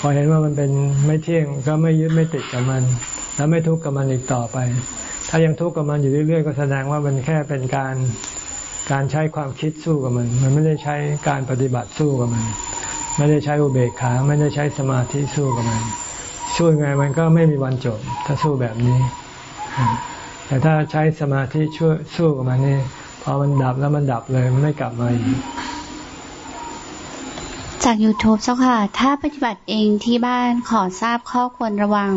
พอเห็นว่ามันเป็นไม่เที่ยงก็ไม่ยึดไม่ติดกับมัน แล้วไม่ทุกข์กับมันอีกต่อไป ถ้ายังทุกข์กับมันอยู่เรื่อยๆ ก็แสดงว่ามันแค่เป็นการการใช้ความคิดสู้กับมัน มันไม่ได้ใช้การปฏิบัติสู้กับมัน ไม่ได้ใช้อุเบกขา ไม่ได้ใช้สมาธิสู้กับมัน สู้ไงมันก็ไม่มีวันจบ ถ้าสู้แบบนี้ แต่ถ้าใช้สมาธิช่วยสู้กับมันนี่พอมันดับแล้วมันดับเลยมันไม่กลับมาอีกจาก YouTube เจ้าค่ะ ถ้าปฏิบัติเองที่บ้านขอทราบข้อควรระวัง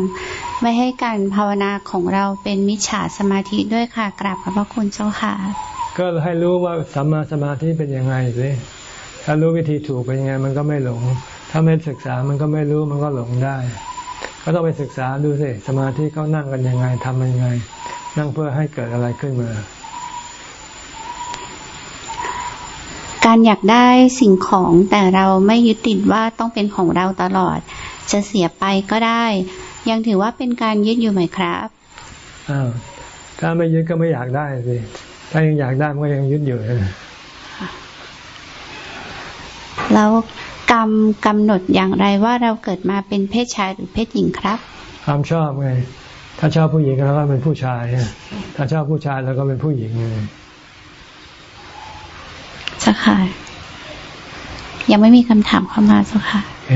ไม่ให้การภาวนาของเราเป็นมิจฉาสมาธิด้วยค่ะ กราบขอบพระคุณเจ้าค่ะ ก็ให้รู้ว่าสัมมาสมาธิเป็นยังไงสิถ้ารู้วิธีถูกเป็นยังไง มันก็ไม่หลง ถ้าไม่ศึกษามันก็ไม่รู้มันก็หลงได้ ก็ต้องไปศึกษาดูสิสมาธิเขานั่งกันยังไงทำยังไง นั่งเพื่อให้เกิดอะไรขึ้นมา การอยากได้สิ่งของแต่เราไม่ยึดติดว่าต้องเป็นของเราตลอด จะเสียไปก็ได้ ยังถือว่าเป็นการยึดอยู่ไหมครับอ้าวถ้าไม่ยึดก็ไม่อยากได้สิถ้ายังอยากได้มันก็ยังยึดอยู่แล้ว กรรมกำหนดอย่างไรว่าเราเกิดมาเป็นเพศชายหรือเพศหญิงครับ ความชอบไง ถ้าชอบผู้หญิงเราก็เป็นผู้ชาย ถ้าชอบผู้ชายเราก็เป็นผู้หญิงไงจ้าค่ะ ยังไม่มีคำถามเข้ามาเจ้าค่ะเ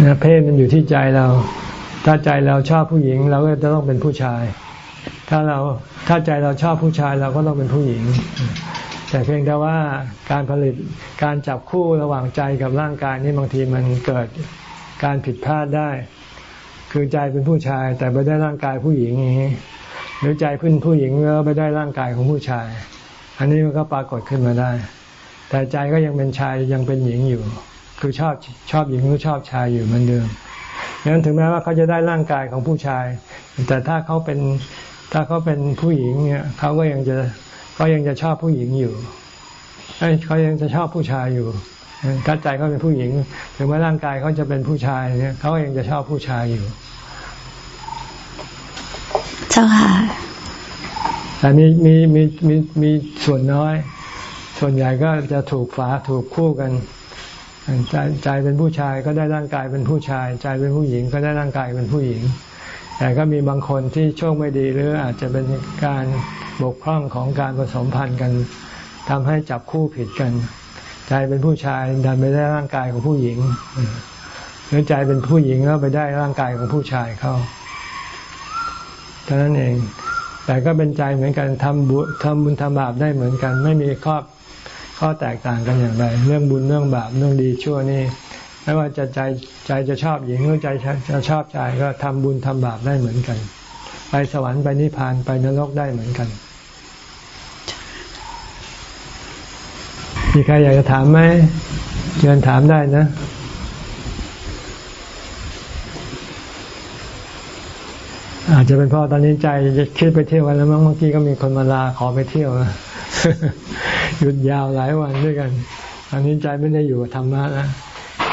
นี่ยเพศมันอยู่ที่ใจเรา ถ้าใจเราชอบผู้หญิง เราก็จะต้องเป็นผู้ชาย ถ้าเราถ้าใจเราชอบผู้ชายเราก็ต้องเป็นผู้หญิง แต่เพียงแต่ว่าการผลิตการจับคู่ระหว่างใจกับร่างกายนี่บางทีมันเกิดการผิดพลาดได้ คือใจเป็นผู้ชาย แต่ไม่ได้ร่างกายผู้หญิงอย่างนี้ หรือใจพื้นผู้หญิงแล้วไปได้ร่างกายของผู้ชาย อันนี้มันก็ปรากฏขึ้นมาได้ แต่ใจก็ยังเป็นชายยังเป็นหญิงอยู่ คือชอบชอบหญิงหรือชอบชายอยู่เหมือนเดิมดังนั้นถึงแม้ว่าเขาจะได้ร่างกายของผู้ชาย แต่ถ้าเขาเป็นถ้าเขาเป็นผู้หญิงเนี่ยเขาก็ยังจะ ก็ยังจะชอบผู้หญิงอยู่เขายังจะชอบผู้ชายอยู่ถ้าใจเขาเป็นผู้หญิง ถึงแม้ร่างกายเขาจะเป็นผู้ชายเนี่ยเขายังจะชอบผู้ชายอยู่ เจ้าค่ะแต่มีมีมีมีมีส่วนน้อย ส่วนใหญ่ก็จะถูกฝาถูกคู่กันใจใจเป็นผู้ชายก็ได้ร่างกายเป็นผู้ชาย ใจเป็นผู้หญิงก็ได้ร่างกายเป็นผู้หญิง แต่ก็มีบางคนที่โชคไม่ดีหรืออาจจะเป็นการบกพร่องของการผสมพันธุ์กันทำให้จับคู่ผิดกันใจเป็นผู้ชายดันไปได้ร่างกายของผู้หญิงหรือใจเป็นผู้หญิงแล้วไปได้ร่างกายของผู้ชายเข้าเท่านั้นเอง แต่ก็เป็นใจเหมือนกันทำบุญทำบุญทำบาปได้เหมือนกัน ไม่มีข้อข้อแตกต่างกันอย่างไร เรื่องบุญเรื่องบาปเรื่องดีชั่วนี่ ไม่ว่าจะใจใจจะชอบหญิงหรือใจจะชอบชายก็ทำบุญทำบาปได้เหมือนกัน ไปสวรรค์ไปนิพพานไปนรกได้เหมือนกัน มีใครอยากจะถามไหมเชิญถามได้นะอาจจะเป็นเพราะตอนนี้ใจจะคิดไปเที่ยวกันแล้วมั้งเมื่อกี้ก็มีคนมาลาขอไปเที่ยวหยุดยาวหลายวันด้วยกัน ตอนนี้ใจไม่ได้อยู่กับธรรมะนะ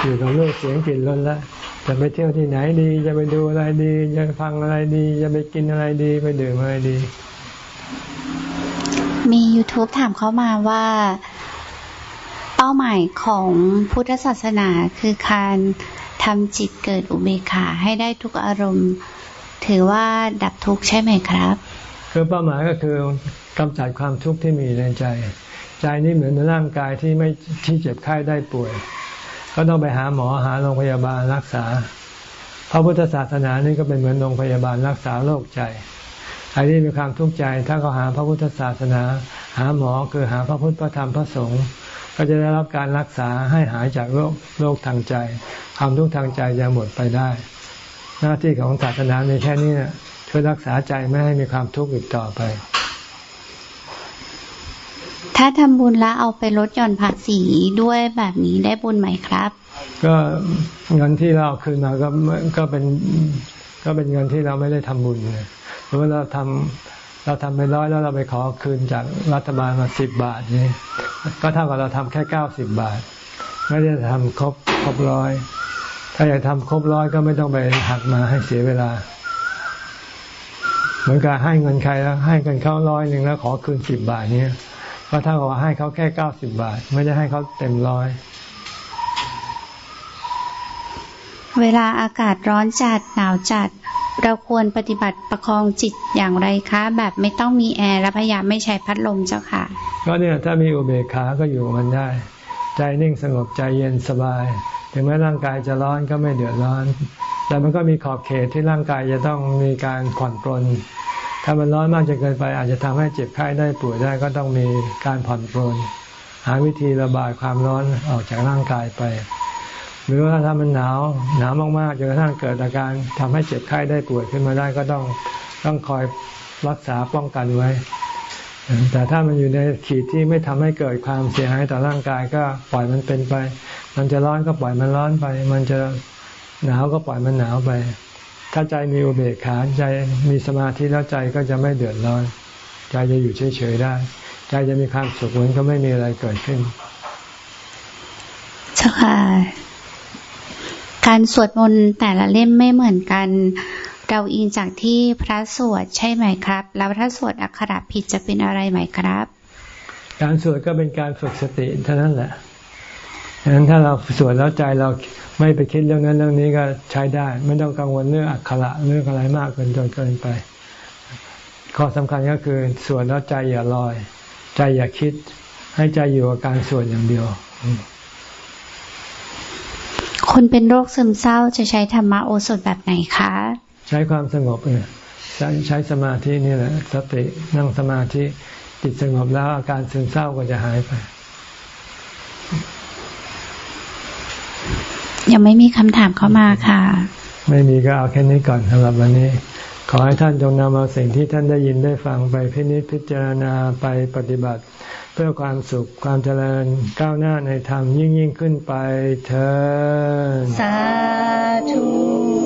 อยู่กับโลกเสียงกลิ่นรสแล้วจะไปเที่ยวที่ไหนดี จะไปดูอะไรดี จะฟังอะไรดี จะไปกินอะไรดี ไปดื่มอะไรดี มี YouTube ถามเข้ามาว่า เป้าหมายของพุทธศาสนาคือการทำจิตเกิดอุเบกขาให้ได้ทุกอารมณ์ ถือว่าดับทุกข์ใช่ไหมครับ คือเป้าหมายก็คือกำจัดความทุกข์ที่มีในใจ ใจนี่เหมือนร่างกายที่ไม่ที่เจ็บไข้ได้ป่วย ก็ต้องไปหาหมอหาโรงพยาบาลรักษา พระพุทธศาสนานี่ก็เป็นเหมือนโรงพยาบาลรักษาโรคใจใครที่มีความทุกข์ใจ ถ้าเขาหาพระพุทธศาสนา หาหมอคือหาพระพุทธพระธรรมพระสงฆ์ก็จะได้รับการรักษาให้หายจากโรคโรคทางใจ ความทุกข์ทางใจจะหมดไปได้ หน้าที่ของศาสนาในแค่นี้ช่วยรักษาใจไม่ให้มีความทุกข์อีกต่อไป ถ้าทำบุญแล้วเอาไปลดหย่อนภาษีด้วยแบบนี้ได้บุญไหมครับ ก็เงินที่เราคืนมาก็ก็เป็นก็เป็นเงินที่เราไม่ได้ทำบุญเลยเพราะว่าเราทำเราทำไปร้อยแล้วเราไปขอคืนจากรัฐบาลมาสิบบาทนี่ก็เท่ากับเราทำแค่เก้าสิบบาท ไม่ได้ทำครบครบร้อยถ้าอยากทำครบร้อยก็ไม่ต้องไปหักมาให้เสียเวลา เหมือนกับให้เงินใครแล้ว ให้เงินเขาร้อยหนึ่งแล้วขอคืนสิบบาทเนี้ย ก็ถ้ากับว่าให้เขาแค่เก้าสิบบาท ไม่ได้ให้เขาเต็มร้อยเวลาอากาศร้อนจัดหนาวจัด เราควรปฏิบัติประคองจิตอย่างไรคะ แบบไม่ต้องมีแอร์และพยายามไม่ใช้พัดลมเจ้าค่ะ ก็เนี่ยถ้ามีอุเบกขาก็อยู่มันได้ ใจนิ่งสงบใจเย็นสบาย ถึงแม้ร่างกายจะร้อนก็ไม่เดือดร้อน แต่มันก็มีขอบเขตที่ร่างกายจะต้องมีการผ่อนปลน ถ้ามันร้อนมากจนเกินไป อาจจะทำให้เจ็บไข้ได้ป่วยได้ก็ต้องมีการผ่อนปลนหาวิธีระบายความร้อนออกจากร่างกายไป หรือว่าถ้ามันหนาวหนาวมากๆจนกระทั่งเกิดอาการทำให้เจ็บไข้ได้ป่วยขึ้นมาได้ก็ต้องต้องคอยรักษาป้องกันไว้ แต่ถ้ามันอยู่ในขีดที่ไม่ทำให้เกิดความเสียหายต่อร่างกายก็ปล่อยมันเป็นไป มันจะร้อนก็ปล่อยมันร้อนไป มันจะหนาวก็ปล่อยมันหนาวไป ถ้าใจมีอุเบกขาใจมีสมาธิแล้วใจก็จะไม่เดือดร้อน ใจจะอยู่เฉยๆได้ ใจจะมีความสุขเหมือนก็ไม่มีอะไรเกิดขึ้นเจ้าค่ะการสวดมนต์แต่ละเล่มไม่เหมือนกัน เราอิงจากที่พระสวดใช่ไหมครับ แล้วถ้าสวดอักขระผิดจะเป็นอะไรไหมครับ การสวดก็เป็นการฝึกสติเท่านั้นแหละ ฉะนั้นถ้าเราสวดแล้วใจเราไม่ไปคิดเรื่องนั้นเรื่องนี้ก็ใช้ได้ ไม่ต้องกังวลเรื่องอักขระเรื่องอะไรมากเกินจนเกินไป ข้อสำคัญก็คือสวดแล้วใจอย่าลอย ใจอย่าคิด ให้ใจอยู่กับการสวดอย่างเดียว คนเป็นโรคซึมเศร้าจะใช้ธรรมโอสถแบบไหนคะ ใช้ความสงบเนี่ยใช้ใช้สมาธินี่แหละสตินั่งสมาธิจิตสงบแล้วอาการซึมเศร้าก็จะหายไป ยังไม่มีคำถามเข้ามาค่ะ ไม่มีก็เอาแค่นี้ก่อนสำหรับวันนี้ ขอให้ท่านจงนำเอาสิ่งที่ท่านได้ยินได้ฟังไปพินิจพิจารณาไปปฏิบัติ เพื่อความสุขความเจริญก้าวหน้าในธรรมยิ่งยิ่งขึ้นไปเธอสาธุ